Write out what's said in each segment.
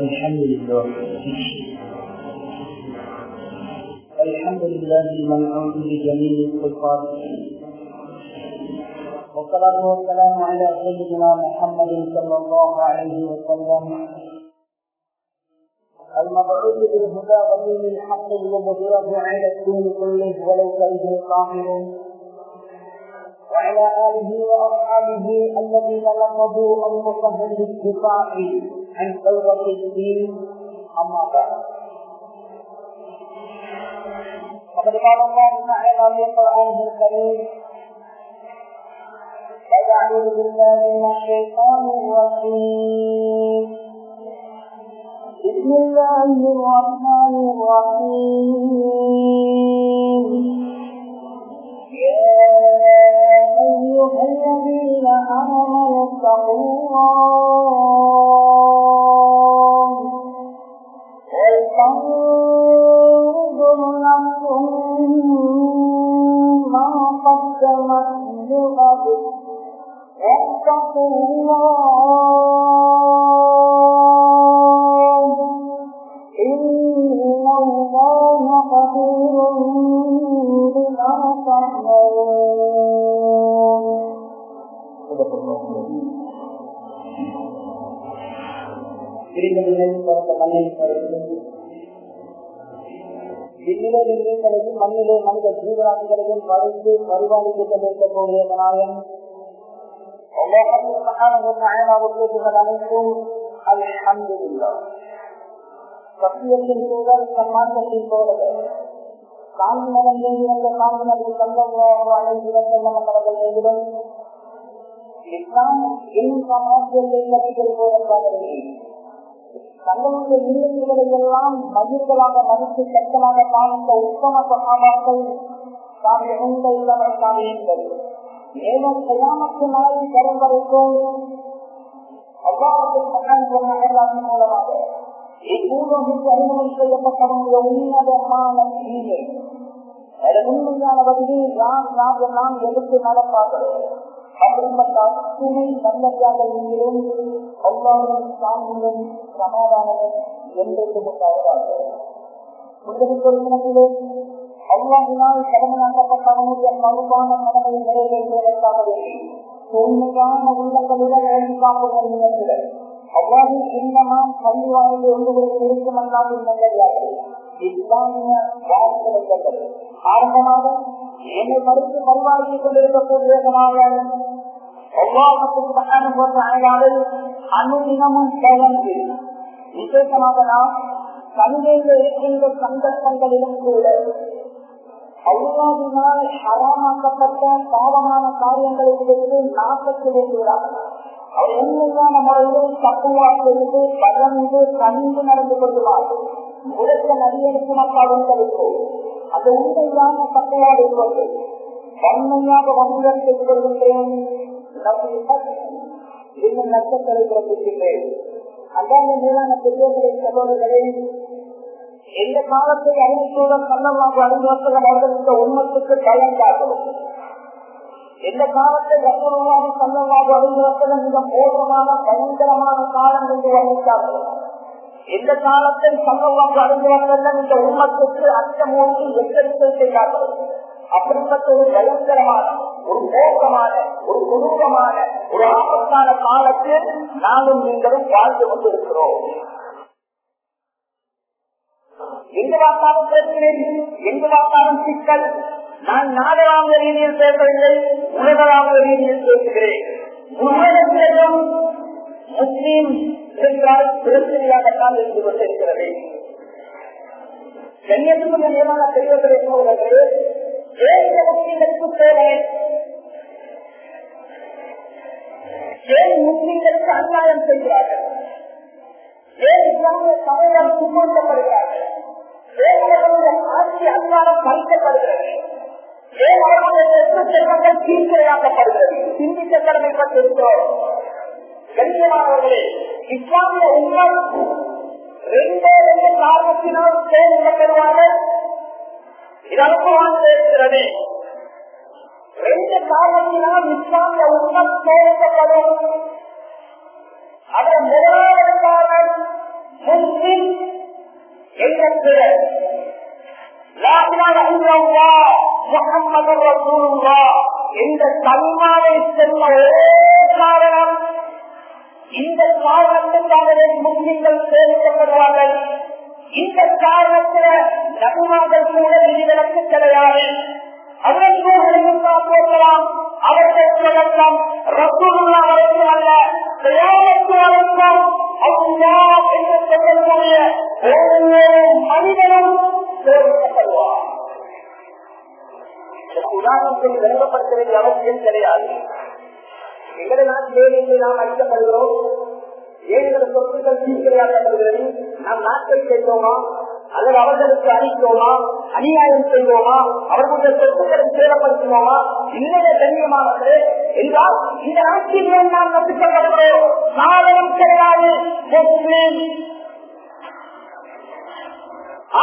الحمد لله. الحمد لله المنعوت بجميل الصفات والصلاة والسلام على سيدنا محمد صلى الله عليه وسلم. المبعوث بالهدى ودين الحق المظهره على الدين كله ولو كره القائلون وعلى آله وأصحابه الذين لقبوا أنفسهم بالدفاع عن ثورة الدين. أما بعد. فقد قال الله تعالى في قرآنه الكريم أعوذ بالله من الشيطان الرجيم. بسم الله الرحمن الرحيم. الذين آمنوا الله ولتنظر نفس ما قدمت لغد واتقوا إن الله خبير விண்ணிலே விண்மீன்களையும் மண்ணிலே மனித ஜீவராசிகளையும் பறித்து பரிபாலித்து கொண்டிருக்கக்கூடிய நாயன் அனைத்தும் அல்ஹம்துலில்லா சத்தியத்தின் சூழல் சம்மாற்றத்தின் நபி சந்தோஷம் இஸ்லாம் என் கட்டிகள் தங்களுடைய நிலைமைகளை எல்லாம் மயிர்களாக மதித்து சட்டமாக பார்த்த உத்தம சகாபாக்கள் தாம் இழந்த உள்ளவர்களாக இருந்தது மேலும் கயாமத்து நாளில் கரும் வரைக்கும் அவ்வாறு மூலமாக இப்பூர்வமிற்கு அறிமுகம் செய்யப்பட்ட உன்னதமான உண்மையான வகையில் நான் நான் எல்லாம் எடுத்து நடப்பார்கள்? அப்படிப்பட்ட அத்துணை நல்லதாகவும் அவ்வாறும் சாமியும் சமாதானமும் என்றென்று உண்டாவதாக. முதலில் பொறுப்பினத்திலே அவ்வாறினால் கடமையாக்கப்பட்ட அவனுடைய பருவான கடமையை நிறைவேற்றுவதற்காகவே உண்மையான உள்ளங்களுடன் எழுதி காப்புகள் அவ்வாறு சின்னமாம் பள்ளி வாழ்ந்து ஒன்றுகளுக்கு இருக்கும் அல்லாமல் நல்லதார்கள் ஆரம்பமாக என்னை மறுத்து பரிவாழ்த்திக் கொண்டிருக்கக்கூடிய அனுதினமும் தொடர்ந்து விசேஷமாக நாம் சந்தையில் இருக்கின்ற சந்தர்ப்பங்களிலும் கூட அல்லாவினால் ஹராமாக்கப்பட்ட பாவமான காரியங்களிலிருந்து நாட்டத்தில் இருக்கிறார் அவர் உண்மையான முறையில் தப்புவா செய்து பகர்ந்து கணிந்து நடந்து கொள்வார் உலக நதியனுக்கு மக்களுக்கு அந்த உண்மையான தப்புவாடு இருப்பது தன்மையாக வணிகம் செய்து கொள்கின்றேன். இன்னும் நஷ்டங்களை பிறப்பிக்கின்றேன் அதான் மேலான பெரியவர்களை சகோதரர்களே எந்த காலத்தை அறிவித்துடன் கண்ணமாக அறிந்தவர்கள் அவர்கள் இந்த உண்மத்துக்கு பயன்பார்கள் எந்த காலத்தை ரசூலுல்லாஹி ஸல்லல்லாஹு அலைஹி மிக மோசமான பயங்கரமான காலம் என்று வர்ணித்தார்கள் எந்த காலத்தை ஸல்லல்லாஹு அலைஹி இந்த உண்மத்துக்கு அச்சமூட்டி எச்சரிக்கை செய்தார்கள். அப்படிப்பட்ட ஒரு பயங்கரமான ஒரு மோசமான ஒரு குடும்பமான ஒரு ஆபத்தான காலத்தில் நானும் நீங்களும் வாழ்ந்து கொண்டிருக்கிறோம். எங்க பார்த்தாலும் பிரச்சனை எங்க பார்த்தாலும் சிக்கல். நான் நாடகாங்க ரீதியில் பேசவில்லை உலகளாக ரீதியில் பேசுகிறேன். உலகத்திலும் முஸ்லீம் என்றால் பிரச்சனையாகத்தான் இருந்து கொண்டிருக்கிறது. கண்ணியத்துக்கு நியமான பெரியவர்கள் என்பவர்களே ஏழு முஸ்லீம்களுக்கு தேவை ஏழு முஸ்லீம்களுக்கு அநியாயம் செய்கிறார்கள் ஏன் இஸ்லாமிய சமூகம் முன்கொண்டப்படுகிறார்கள் ஏன் அவர்களுடைய ஆட்சி அதிகாரம் பறிக்கப்படுகிறது? ஏன் அவர்களுடைய சொத்து செல்வங்கள் தீர்க்கையாக்கப்படுகிறது சிந்திக்க கடமைப்பட்டிருக்கிறோம் கண்ணியமானவர்களே இஸ்லாமிய உண்மை ரெண்டே ரெண்டு காரணத்தினால் தேர்ந்தெடுக்கப்படுவார்கள் இதற்குவான் பேசுகிறது ரெண்டு காரணத்தினால் இஸ்லாமிய உண்மை தேர்ந்தப்படும் அதன் முதலாவது காரணம் முஸ்லிம் என்ற முகமது ரசூலுல்லா என்ற கல்மாவை செல்ல ஒரே காரணம் இந்த காரணத்துக்காகவே முஸ்லிம்கள் சேர்க்கப்படுவார்கள் இந்த காரணத்துல நபிமார்கள் கூட விதிவிலக்கு கிடையாது அவர்கள் போகலாம் அவர்கள் சொல்லலாம் வரைக்கும் அல்ல வரைக்கும் என்று சொல்லக்கூடிய ஒவ்வொரு மனிதனும் சேர்க்கப்படுவார் உதாரணத்தில் விளங்கப்படுத்த வேண்டிய அவசியம் கிடையாது. எங்களை நான் இன்று நாம் அளிக்கப்படுகிறோம் ஏழு சொத்துக்கள் சீக்கிரையாக்கப்படுகிறது நாம் நாட்டை செய்தோமா? அல்லது அவர்களுக்கு அளித்தோமா? அநியாயம் செய்வோமா அவர்களுடைய சொத்துக்களை சேதப்படுத்தினோமா? இல்லையே கண்ணியமானது என்றால் இந்த நாட்டிலே நாம் நம்பிக்கை சாதனம் கிடையாது.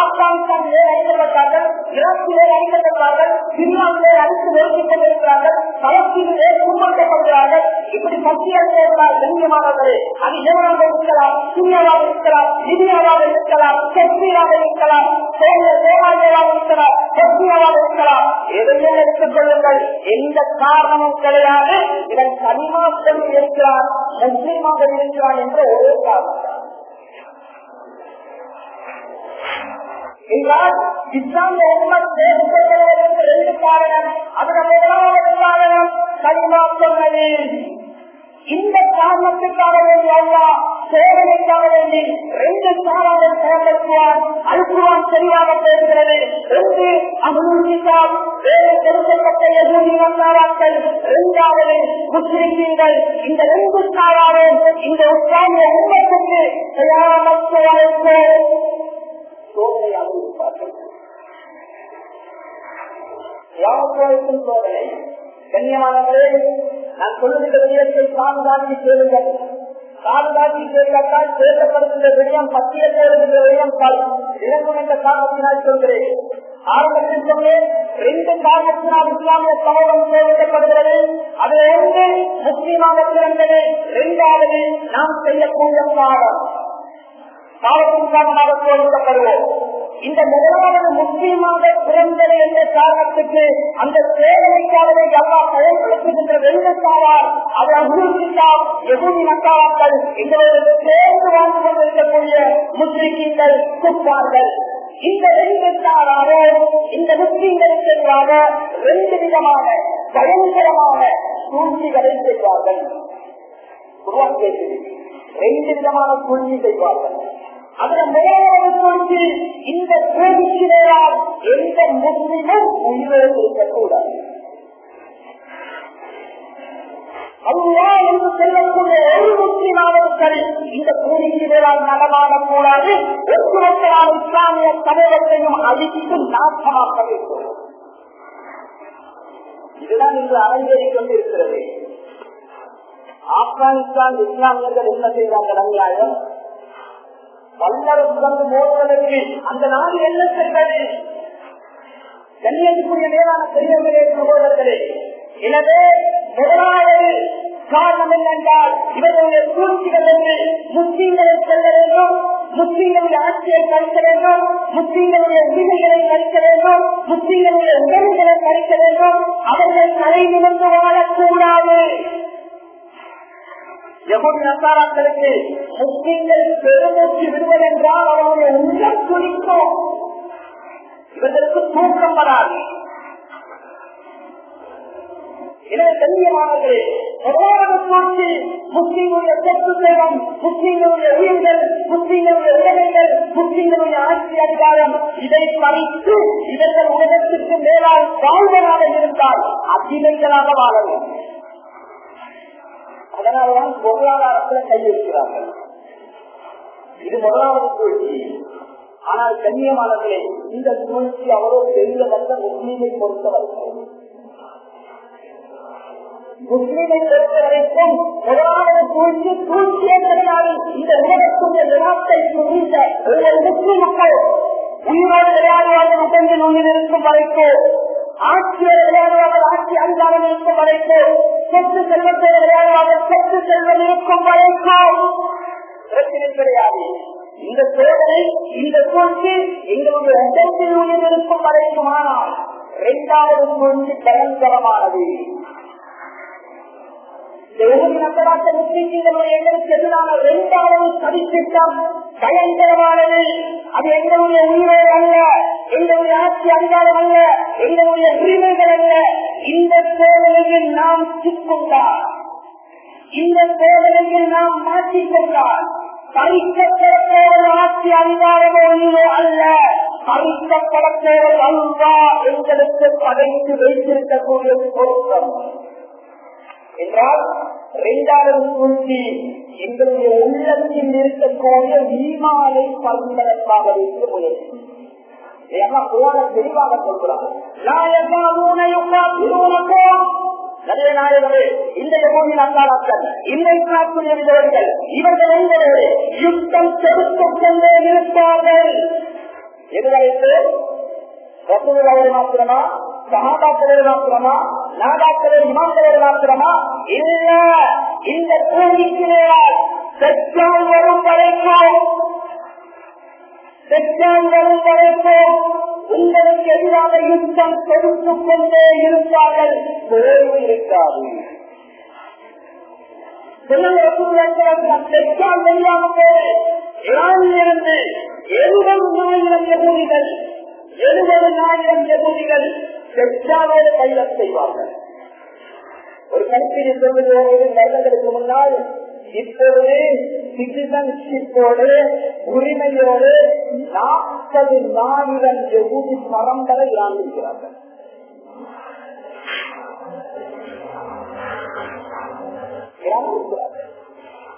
ஆப்கானிஸ்தானிலே அழிக்கப்பட்டார்கள் ஈராக்கிலே அழிக்கப்பட்டார்கள் சிரியாவிலே அழித்து நெருக்கிக் கொண்டிருக்கிறார்கள் பலஸ்தீனிலே கும்பப்படுகிறார்கள் இப்படி பட்டியல் கண்ணியமானவர்களே அது ஈரானாக இருக்கலாம் சிரியாவாக இருக்கலாம் லிபியாவாக இருக்கலாம் செர்பியாவாக இருக்கலாம் சோமாலியாவாக இருக்கலாம் செர்பியாவாக இருக்கலாம். எதையும் எடுத்துக் கொள்ளுங்கள். எந்த காரணமும் கிடையாது. இதன் தனிமாற்றம் இருக்கிறான் முஸ்லீமாக இருக்கிறான் என்ற ஒரே காரணம் என்றால் இஸ்லாமிய உண்மத் ரெண்டு காரணம். அதுல முதலாவது காரணம் சொன்னது. இந்த காரணத்துக்காக வேண்டி அல்லா சேவனைக்காக வேண்டி ரெண்டு சாராவை பயன்படுத்துவான் அழுக்குவான் சரியாக பேசுகிறது. ரெண்டு அனுமதித்தால் வேறு தெரிவிக்கப்பட்ட எதிர்ப்பு வந்தாராக்கள். இரண்டாவது முஸ்லிம்கள் இந்த ரெண்டு சாராவும் இந்த இஸ்லாமிய உண்மத்துக்கு தயாரமற்ற சோதனையாக இருப்பார்கள் யாருக்கும் சோதனை. கண்ணியமானவர்களே நான் சொல்லுகிற விடயத்தை பாதுகாத்து கேளுங்கள். பாதுகாத்து கேட்கால் சேர்க்கப்படுகின்ற விடயம் பத்தியல் தேடுகின்ற விடயம் பல். இறங்கும் என்ற காரணத்தினால் சொல்கிறேன். ஆரம்பத்தில் சொன்னேன் ரெண்டு காரணத்தினால் இஸ்லாமிய சமூகம் சேவைக்கப்படுகிறது அது ஒன்று முஸ்லீமாக பிறந்தது. இரண்டாவது நாம் செய்யக்கூடிய பாடம். பாவத்தின் காரணமாக சோதிக்கப்படுவோம் இந்த முதலாவது முக்கியமாக பிறந்தது என்ற காரணத்துக்கு அந்த சேவைக்காகவே எல்லா பயன்படுத்துகின்ற வெள்ளத்தாவார் அதை அபிவிருத்தித்தால் எகுதி மக்களாக்கள் எங்களோடு சேர்ந்து வாழ்ந்து கொண்டிருக்கக்கூடிய முஸ்லிம்கள் குப்பார்கள் இந்த ரெண்டு இந்த முஸ்லிம்களுக்கு எதிராக ரெண்டு விதமான பயங்கரமான சூழ்ச்சிகளை செய்வார்கள். உருவாக்கி ரெண்டு விதமான சூழ்ச்சி செய்வார்கள். அதுல முதலாவது இந்த சூழ்ச்சியால் எந்த முஸ்லிமும் உயிரோடு இருக்கக்கூடாது. அல்லா என்று சொல்லக்கூடிய ஒரு முஸ்லிமாவது சரி இந்த கூலிக்கிறதால் நடமாடக்கூடாது ஒட்டுமொத்தமான இஸ்லாமிய சமூகத்தையும் அழித்து நாசமாக்க வேண்டும் இதுதான் இன்று அரங்கேறிக் கொண்டிருக்கிறது. ஆப்கானிஸ்தான் இஸ்லாமியர்கள் என்ன செய்தார்கள்? அநியாயம். வல்லரசு வந்து மோதுவதற்கு அந்த நாடு என்ன செய்வது கண்ணியத்துக்குரிய மேலான பெரியவர்களே சகோதரர்களே எனவே முதலாவது காரணம் என்னென்றால் இவர்களுடைய சூழ்ச்சிகள் என்று முஸ்லீம்களை செல்ல வேண்டும் முஸ்லீம்களுடைய ஆட்சியை கழிக்க வேண்டும் முஸ்லீம்களுடைய உரிமைகளை கழிக்க வேண்டும் முஸ்லீம்களுடைய உடல்களை கழிக்க வேண்டும். அவர்கள் தலை நிமிர்ந்து வாழக்கூடாது நசாராக்களுக்கு முஸ்லீம்கள் பெருமூச்சு விடுவதென்றால் அவருடைய உள்ளம் குறிக்கும் இவர்களுக்கு தூக்கம் வராது எனவே சூழ்ச்சி முஸ்லீம்களுடைய சொத்து சேவம் முஸ்லீம்களுடைய உயிர்கள் முஸ்லீம்களுடைய உடமைகள் முஸ்லீம்களுடைய ஆட்சி அதிகாரம் இதை பறித்து இவர்கள் உலகத்திற்கு மேலால் வாழ்வதாக இருந்தால் அகிலைகளாக வாழ வேண்டும் அதனால்தான் பொருளாதாரத்தில் கையிருக்கிறார்கள் இது முதலாவது சூழ்ச்சி. ஆனால் கண்ணியமானவர்களே இந்த சூழ்ச்சி அவ்வளோ பெரிய வந்த முஸ்லீமை பொறுத்தவரை. முஸ்லீமை பொறுத்தவரைக்கும் முதலாவது சூழ்ச்சி சூழ்ச்சியே கிடையாது இந்த உலகத்துடைய விழாத்தை குறித்த முஸ்லிம் மக்கள் உயிரோடு விளையாடுவார்கள் உடம்பில் உயிர் இருக்கும் வரைக்கும் ஆட்சியை விளையாடுவார்கள் ஆட்சி அதிகாரம் இருக்கும் வரைக்கும் சொத்து செல்வத்தை விளையாடுவார்கள் சொத்து செல்வம் இருக்கும் வரைக்கும் பிரச்சனை கிடையாது. இந்த சோதனை இந்த சூழ்ச்சி எங்களுடைய உடம்பில் உயிர் இருக்கும் வரைக்குமானால் இரண்டாவது சூழ்ச்சி பயங்கரமானது. எங்களுக்கு எதிரான இரண்டாவது சதித்திட்டம் பயங்கரமானது. அது எங்களுடைய உரிமை அல்ல எங்களுடைய ஆட்சி அதிகாரம் அல்ல எங்களுடைய உரிமைகள் அல்ல. இந்த சோதனையில் நாம் சிக்கொண்டார் இந்த சோதனையில் நாம் மாற்றிக்கொண்டால் பறிக்கப்படப்போவது ஆட்சி அதிகாரமோ உரிமை அல்ல. பறிக்கப்படப்போவது அல்லா எங்களுக்கு படைத்து வைத்திருக்கக்கூடிய பொருத்தம். என்றால் இரண்டாவது சூழ்ச்சி எங்களுடைய உள்ளத்தில் இருக்கக்கூடிய ஈமானை பரிந்தனமாக வைத்து முயற்சி புராண தெளிவாக சொல்கிறார். நிறைய நாயகமே இந்த யோகி நல்லாக்கள் இந்த இஸ்லாத்துடையவர்கள் இவர்கள் என்பவர்கள் யுத்தம் செலுத்திக் கொண்டே இருப்பார்கள். எதுவரைக்கு மாத்திரமா சகாபாக்களோடு மாத்திரமா நாடாக்களோடு இமாம்களோடு மாத்திரமா இல்ல இந்த பூமிக்கிலேயால் செற்றால் வரும் வரைக்கும் செற்றால் வரும் வரைக்கும் உங்களுக்கு எதிராக யுத்தம் கொடுத்துக் கொண்டே இருப்பார்கள். ஓய்வு இருக்காது. இருந்து? எழுபது ஆயிரம் எதிரிகள் எழுபது ஆயிரம் எதிரிகள் செற்றாலோடு கைலம் செய்வார்கள் ஒரு கருத்தினை சொல்வது வருடங்களுக்கு முன்னால் இப்பொழுது சிட்டிசன்ஷிப்போடு உரிமையோடு நாற்பது நாயிரம் எகுதி பரம்பரை ஆண்டிருக்கிறார்கள்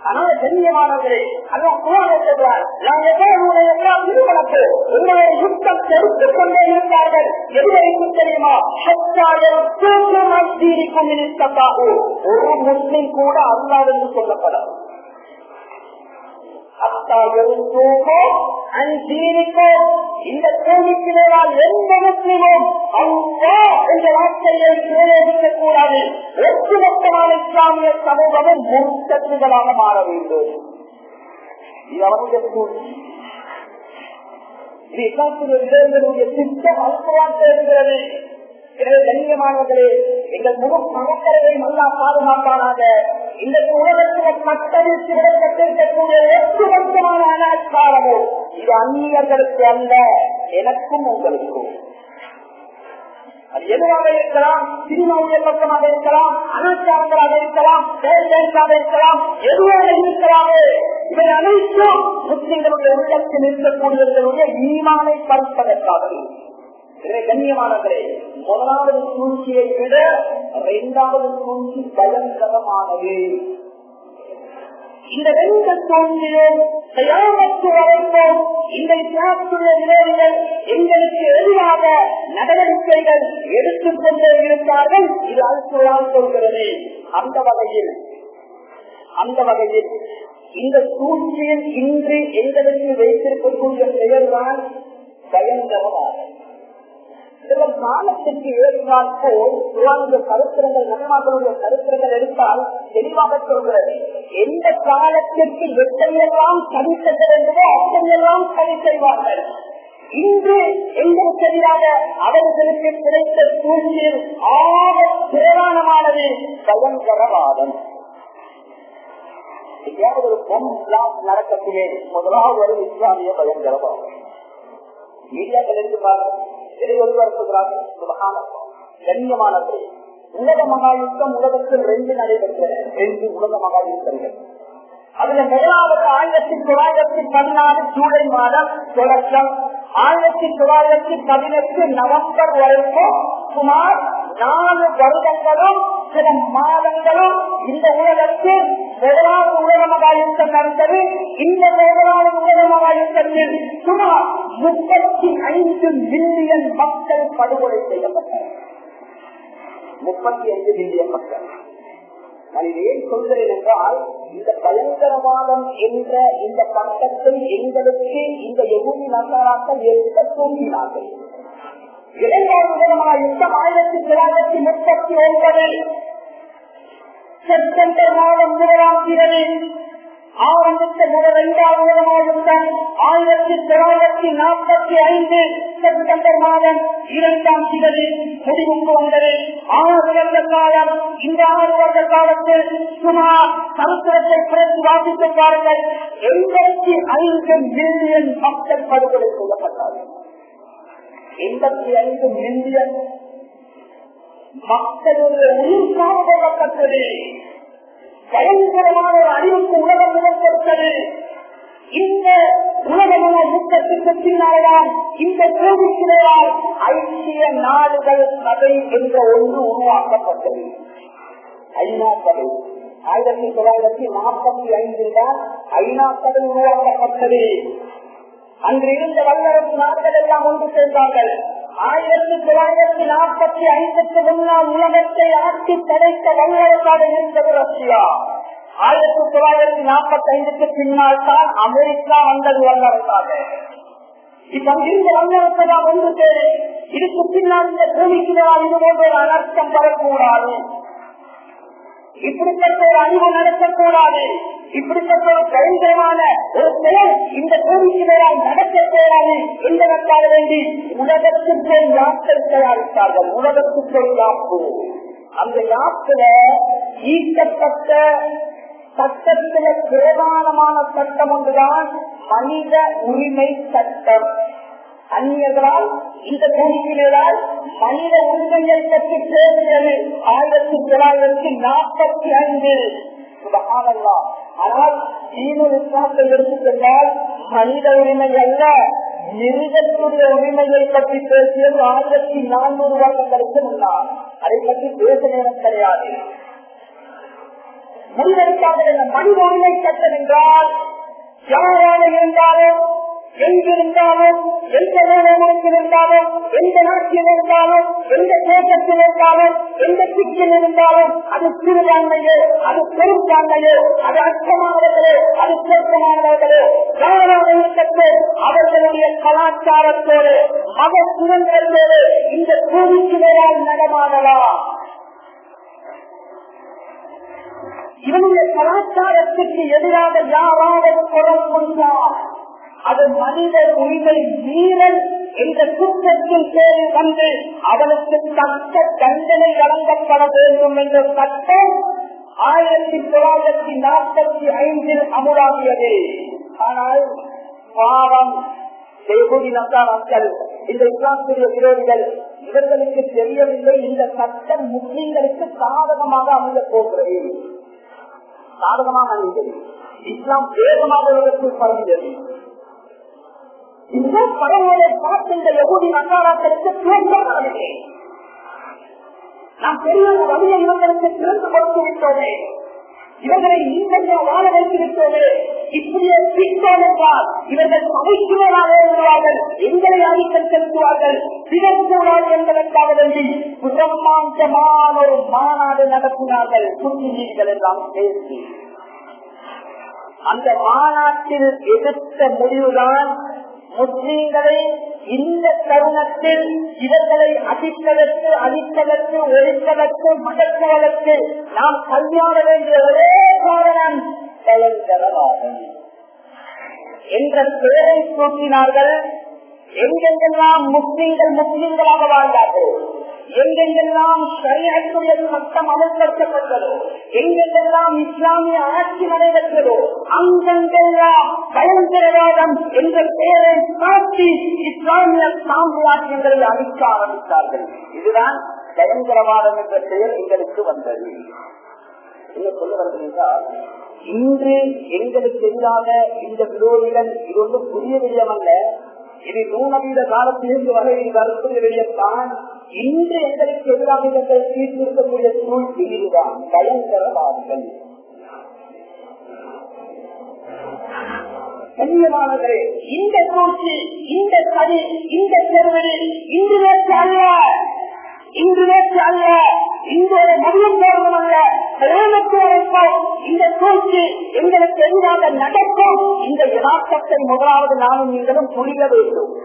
ஆனால் கண்ணியமானவர்களே அதான் குரான் சொல்றார் நான் எவ்வளவு எல்லாம் திருமணத்து உங்களுடைய யுத்தம் செலுத்திக் கொண்டே இருந்தார்கள். எதுவரைக்கும் தெரியுமா? ஒரு முஸ்லிம் கூட அல்லாது அப்பா என்று சொல்லப்படும் இந்த கேள்விக்கு மேலால் எந்த முஸ்லிமும் அல்லா என்ற வார்த்தையை பிரயோகிக்க கூடாது ஒட்டுமொத்தமான இஸ்லாமிய சமூகமும் முன்சத்துகளாக மாற வேண்டும். இது அவருடைய சூழ்ச்சி இது இஸ்லாத்துடைய திட்டம் அல்பமாக இருக்கிறது எனவே கண்ணியமானவர்களே எங்கள் முழு மகக்கரவை நல்லா பாதுகாப்பானாக. இந்த உலகத்தில் கட்டமைத்து விடப்பட்டிருக்கக்கூடிய ஒட்டுமொத்தமான அனாச்சாரமோ இது அந்நியர்களுக்கு அல்ல எனக்கும் உங்களுக்கும். அது எதுவாக இருக்கலாம்? சினிமாவுடைய பக்கமாக இருக்கலாம் அனாச்சாரங்களாக இருக்கலாம் செயல்பாடாக இருக்கலாம் எதுவாக இருக்கலாமே? இவை அனைத்தும் முஸ்லிம்களுடைய உள்ளத்தில் இருக்கக்கூடியவர்களுடைய ஈமானை பறிப்பதற்காக கண்ணியமானவரே முதலாவது சூழ்ச்சியை விட இரண்டாவது சூழ்ச்சி பயங்கரமானது. இந்த ரெண்டு தோன்றிலே தயாமத்து வரைக்கும் இந்த இஸ்லாத்துடைய விரோதிகள் எங்களுக்கு எதிராக நடவடிக்கைகள் எடுத்துக் கொண்டே இருந்தார்கள் இது அல்குரான் சொல்கிறது. அந்த வகையில் அந்த வகையில் இந்த சூழ்ச்சியில் இன்று எங்களுக்கு வைத்திருக்கக்கூடிய பெயர்தான் பயங்கரமாகும் சில காலத்திற்கு ஏற்றால் போல் குரானுடைய கருத்திரங்கள் நன்மாக்களுடைய கருத்திரங்கள் எடுத்தால் தெளிவாக சொல்கிறது. எந்த காலத்திற்கு எத்தையெல்லாம் சரி செய்ய வேண்டுமோ அத்தையெல்லாம் சரி செய்வார்கள். இன்று எங்களுக்கு எதிராக அவர்களுக்கு கிடைத்த சூழ்ச்சியில் ஆக பிரதானமானது பயங்கரவாதம். எங்கேயாவது ஒரு பொம் நடக்கத்திலே முதலாவது ஒரு இஸ்லாமிய பயங்கரவாதம். மீடியாக்கள் இருந்து பாருங்கள். இதை ஒருவர் சொல்கிறார்கள் கண்ணியமானது உலக மகாயுத்தம் உலகத்தில் ரெண்டு நடைபெற்றன ரெண்டு உலக மகாயுத்தங்கள். அதுல முதலாவது ஆயிரத்தி தொள்ளாயிரத்தி பதினாலு ஜூலை மாதம் தொடக்கம். ஆயிரத்தி தொள்ளாயிரத்தி பதினெட்டு நவம்பர் வரைக்கும் சுமார் நாலு வருடங்களும் சில மாதங்களும் இந்த உலகத்தில் முதலாவது உலக மகாயுத்தம் நடந்தது. இந்த முதலாவது உலக மகாயுத்தத்தில் சுமார் முப்பத்தி ஐந்து மில்லியன் மக்கள் படுகொலை செய்யப்பட்டனர். முப்பத்தி ஐந்து மில்லியன் மக்கள். நான் ஏன் சொல்கிறேன் என்றால் இந்த பயங்கரவாதம் என்ற இந்த பட்டத்தை எங்களுக்கு இந்த எகுதி நகராக்கள் எடுக்க தூங்கினார்கள் இரண்டாவது விதமான யுத்தம் ஆயிரத்தி தொள்ளாயிரத்தி முப்பத்தி ஒன்பதில் செப்டம்பர் மாதம் முதலாம் தேதி ஆரம்பித்த முதல் இரண்டாவது உலக ஆயிரத்தி தொள்ளாயிரத்தி நாற்பத்தி ஐந்து செப்டம்பர் மாதம் இரண்டாம் திகதி முடிவுக்கு வந்தது. ஆறு வருட காலம் இந்த ஆறு வருட காலத்தில் சுமார் சமுத்திரத்தை பிறகு வாசித்து பாருங்கள். எண்பத்தி ஐந்து மில்லியன் மக்கள் படுகொலை செய்யப்பட்டார்கள். எண்பத்தி ஐந்து மில்லியன் மக்களுடைய உயிர்காக கொள்ளப்பட்டது பயங்கரமான ஒரு அறிவுக்கு உலகம் முகப்படுத்தது இந்த உலகமான யுத்தத்திற்கு பின்னால்தான் இந்த கோவிச்சினால் ஐக்கிய நாடுகள் சபை என்ற ஒன்று உருவாக்கப்பட்டது. ஐநா சபை. ஆயிரத்தி தொள்ளாயிரத்தி நாற்பத்தி ஐந்தில் தான் ஐநா சபை உருவாக்கப்பட்டது. அன்று இருந்த வல்லரசு நாடுகள் எல்லாம் ஒன்று சேர்ந்தார்கள். ஆயிரத்தி தொள்ளாயிரத்தி நாற்பத்தி ஐந்துக்கு முன்னால் உலகத்தை ஆட்சி படைத்த வல்லரசாக இருந்தது ரஷ்யா ஆயிரத்தி தொள்ளாயிரத்தி நாற்பத்தி ஐந்துக்கு பின்னால் தான் அமெரிக்கா வந்தது வல்லரசாக. இப்ப இருந்த வல்லரசெல்லாம் ஒன்று சேரு இதுக்கு பின்னால் இந்த பூமிக்கு இது போன்ற அனர்த்தம் பெறக்கூடாது இப்படிப்பட்ட ஒரு அறிவு நடத்தக்கூடாது இப்படிப்பட்ட ஒரு பயங்கரமான ஒரு செயல் இந்த பூமிக்கு மேலால் நடக்கக்கூடாது என்பதற்காக வேண்டி உலகத்துக்கு யாத்திரை தயாரித்தார்கள் உலகத்துக்கு யாப்பு. அந்த யாத்திர ஈட்டப்பட்ட சட்டத்தில பிரதானமான சட்டம் ஒன்றுதான் மனித உரிமை சட்டம். அந்நியர்களால் இந்த பூமியினால் மனித உண்மையை பற்றி பேசியது ஆயிரத்தி தொள்ளாயிரத்தி நாற்பத்தி ஐந்து ஆனால் சீன விசுவாசத்தை எடுத்துக்கொண்டால் மனித உரிமை அல்ல. மிருகத்துடைய உரிமையை பற்றி பேசியது ஆயிரத்தி நானூறு வருடங்களுக்கு முன்னால் அதை பற்றி பேச நேரம் கிடையாது மனிதனுக்காக மனித உரிமை சட்டம் என்றால் யாராக இருந்தாலும் எங்கிருந்தாலும் எந்த நிறுவனத்தில் இருந்தாலும் எந்த நாட்டில் இருந்தாலும் எந்த தேசத்தில் இருந்தாலும் எந்த சிக்கில் இருந்தாலும் அது சிறுபான்மையோ அது பெரும்பான்மையோ அது அச்சமானவர்களோ அது சொர்க்கமானவர்களோ யாராக இருக்கட்டும் அவர்களுடைய கலாச்சாரத்தோடு மத சுதந்திரத்தோடு இந்த பூமிக்கு மேலால் நடமாடலாம் இவனுடைய கலாச்சாரத்துக்கு எதிராக யாராவது குரல் கொண்டார் அது மனித உரிமை வீரன் என்ற குற்றத்தின் பேரில் வந்து அவனுக்கு தக்க தண்டனை வழங்கப்பட வேண்டும் என்ற சட்டம் ஆயிரத்தி தொள்ளாயிரத்தி நாற்பத்தி ஐந்தில் அமுலாகியது. ஆனால் பாவம். செய்குடி இந்த இஸ்லாமிய விரோதிகள் இவர்களுக்கு தெரியவில்லை. இந்த சட்டம் முஸ்லீம்களுக்கு சாதகமாக அமைய போகிறது. சாதகமாக அமைந்தது. இஸ்லாம் வேகமாக உலகத்தில் பரவியது. இந்த பரவலை பார்த்து இந்த யகுதி நசாராக்களுக்கு துவக்கப்படவில்லை நாம் பெரிய வழியை இவர்களுக்கு திறந்து கொடுத்து விட்டோமே. இவர்களை நீங்க வாழ வைத்து விட்டோமே. இப்படியே திட்டம் இவர்கள் சமைக்குவதாக எழுதுவார்கள் எங்களை ஆதிக்கம் செலுத்துவார்கள் திறக்கூடாது என்பதற்காக வேண்டி பிரம்மாண்டமான ஒரு மாநாடு நடத்தினார்கள். புத்திஜீவிகள் எல்லாம் பேசி. அந்த மாநாட்டில் எதிர்த்த முடிவுதான் முஸ்லீம்களை இந்த தருணத்தில் இவர்களை அடிப்பதற்கு அழிப்பதற்கு ஒழிப்பதற்கு மடக்குவதற்கு நாம் கையாள வேண்டிய ஒரே காரணம் பயங்கரவாதம் என்ற பெயரை சூட்டினார்கள். எங்கெங்கெல்லாம் முஸ்லீம்கள் முஸ்லீம்களாக வாழ்ந்தார்கள்? எங்கெங்கெல்லாம் சரியாற்றுடைய சட்டம் அமல்படுத்தப்பட்டதோ எங்கெங்கெல்லாம் இஸ்லாமிய ஆட்சி நடைபெற்றதோ அங்கெங்கெல்லாம் பயங்கரவாதம் என்ற பெயரை காட்டி இஸ்லாமிய சாம்ராஜ்யங்களை அழிக்க ஆரம்பித்தார்கள். இதுதான் பயங்கரவாதம் என்ற பெயர் எங்களுக்கு வந்தது. என்ன சொல்ல என்றால் இன்று எங்களுக்கு எதிராக இந்த விரோதிகள் இது ஒன்றும் புதிய விடயம் அல்ல. இது நூனவீத காலத்திலிருந்து வரை வரக்கூடிய விடயத்தான் இன்று எங்களுக்கு எதிராக இவர்கள் தீர்த்திருக்கக்கூடிய சூழ்ச்சி இதுதான். பயங்கரவாதிகள். கண்ணியமானவரே இந்த சூழ்ச்சி இந்த சதி இந்த செருவடி இன்று நேற்று அல்ல. இன்று நேற்று அல்ல. இன்றைய மதியம் போவதும் அல்ல. பிரேமத்து இந்த சூழ்ச்சி எங்களுக்கு எதிராக நடக்கும். இந்த யதார்த்தத்தை முதலாவது நானும் நீங்களும் புரிய வேண்டும்.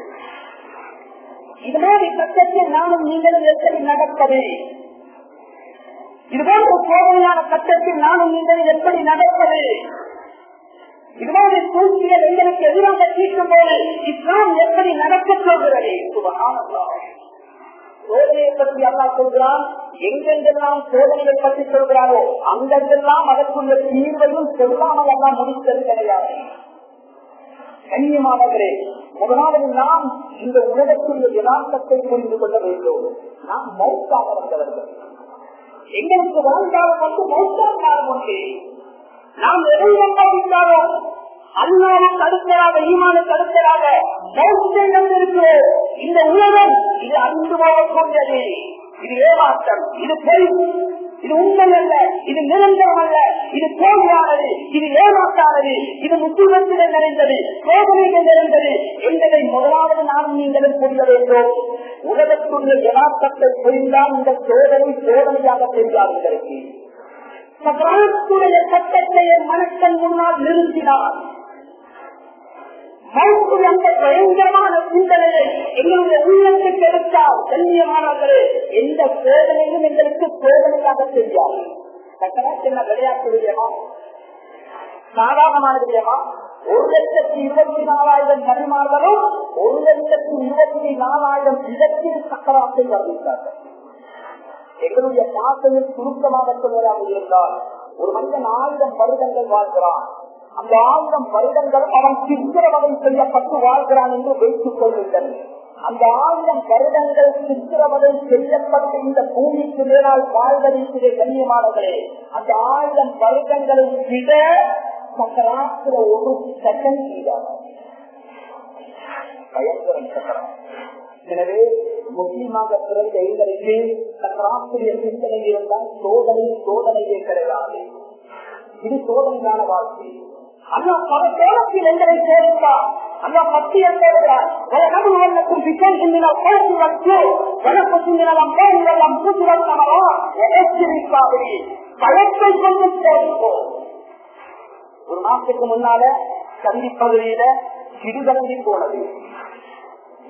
இது மாதிரி கட்டத்தில் நானும் நீங்களும் எப்படி நடப்பது. இதுபோன்ற போன்ற கட்டத்தில் நானும் நீங்களும் எப்படி நடப்பது. இதுபோன்ற சூழ்ச்சிகள் எங்களுக்கு எதிராக தீர்க்கும் போது இஸ்லாம் எப்படி நடக்க சொல்கிறது சோதனையை பற்றி அல்லா சொல்கிறான். எங்கெங்கெல்லாம் சோதனையை பற்றி சொல்கிறாரோ அங்கெங்கெல்லாம் அதற்குள்ள தீர்வையும் சொல்லாமல் எல்லாம் முடித்தது கிடையாது. கண்ணியமானவரே முதலாவது நாம் இந்த உலகத்துடைய யதார்த்தத்தை புரிந்து கொள்ள வேண்டும். நாம் மௌத்தாக வந்தவர்கள் எங்களுக்கு வாழ்ந்தாலும் வந்து மௌத்தாக ஒன்றே நாம் எதை வந்தாலும் அல்லாவுக்கு அடுத்தராக ஈமானுக்கு அடுத்தராக மௌத்தை நம்பிருக்கிறோம் இந்த உலகம் இது அன்பு போகக்கூடியது இது ஏமாற்றம் இது பொய். இது உண்மை அல்ல இது நிரந்தரம் அல்ல இது தோல்வியானது இது ஏமாற்றானது இது முக்கியத்துடன் நிறைந்தது சோதனைகள் நிறைந்தது என்பதை முதலாவது நாம் நீங்களும் புரிய வேண்டும். உலகத்துடைய யதார்த்தத்தை புரிந்தால் இந்த சோதனை சோதனையாக தெரியாததற்கு சக்கராத்துடைய சட்டத்தை மனக்கண் முன்னால் நிறுத்தினார் மௌத்துடைய அந்த பயங்கரமான சிந்தனையை எங்களுடைய உள்ளத்தை எடுத்தால் கண்ணியமானவர்களே எந்த சோதனையும் எங்களுக்கு சோதனையாக தெரியாது. என்ன விளையாட்டு விஜயமா சாதாரணமான விஜயமா ஒரு லட்சத்தி இருபத்தி நாலாயிரம் கனிமார்களும் ஒரு லட்சத்தி இருபத்தி நாலாயிரம் விதத்தில் சக்கராத்தை வர்ணித்தார்கள் எங்களுடைய பாசையில் சுருக்கமாக சொல்வதாக இருந்தால் ஒரு மனிதன் ஆயிரம் வருடங்கள் வாழ்கிறான். அந்த ஆயிரம் வருடங்கள் அவன் சித்திரவதை செய்யப்பட்டு வாழ்கிறான் என்று வைத்துக் கொள்கின்றன அந்த ஆயிரம் வருடங்கள் சித்திரவதை செய்யப்பட்டு இந்த பூமிக்கு மேலால் வாழ்வதற்கு கண்ணியமானவர்களே அந்த ஆயிரம் வருடங்களை விட சக்கராத்திர ஒரு செகண்ட் பயங்கரம் சக்கரம். எனவே முக்கியமாக பிறந்த எங்களுக்கு சக்கராத்திரிய சிந்தனை இருந்தால் சோதனை சோதனையே கிடையாது. இது சோதனையான வாழ்க்கை. அண்ணா பல கோலத்தில் எங்களை சேர்ந்தார் அண்ணா பத்தியம் சேர்ந்தார் நடுவண்ணக்கும் சிந்தினால் பேசி வச்சு வழக்கு சிந்தினால் பேசி வெள்ளம் வந்தனவா எச்சரிக்காதே பயத்தை கொண்டு சேர்ப்போம். ஒரு மாசத்துக்கு முன்னால கல்வி பகுதியில சிறுகலந்தி போனது.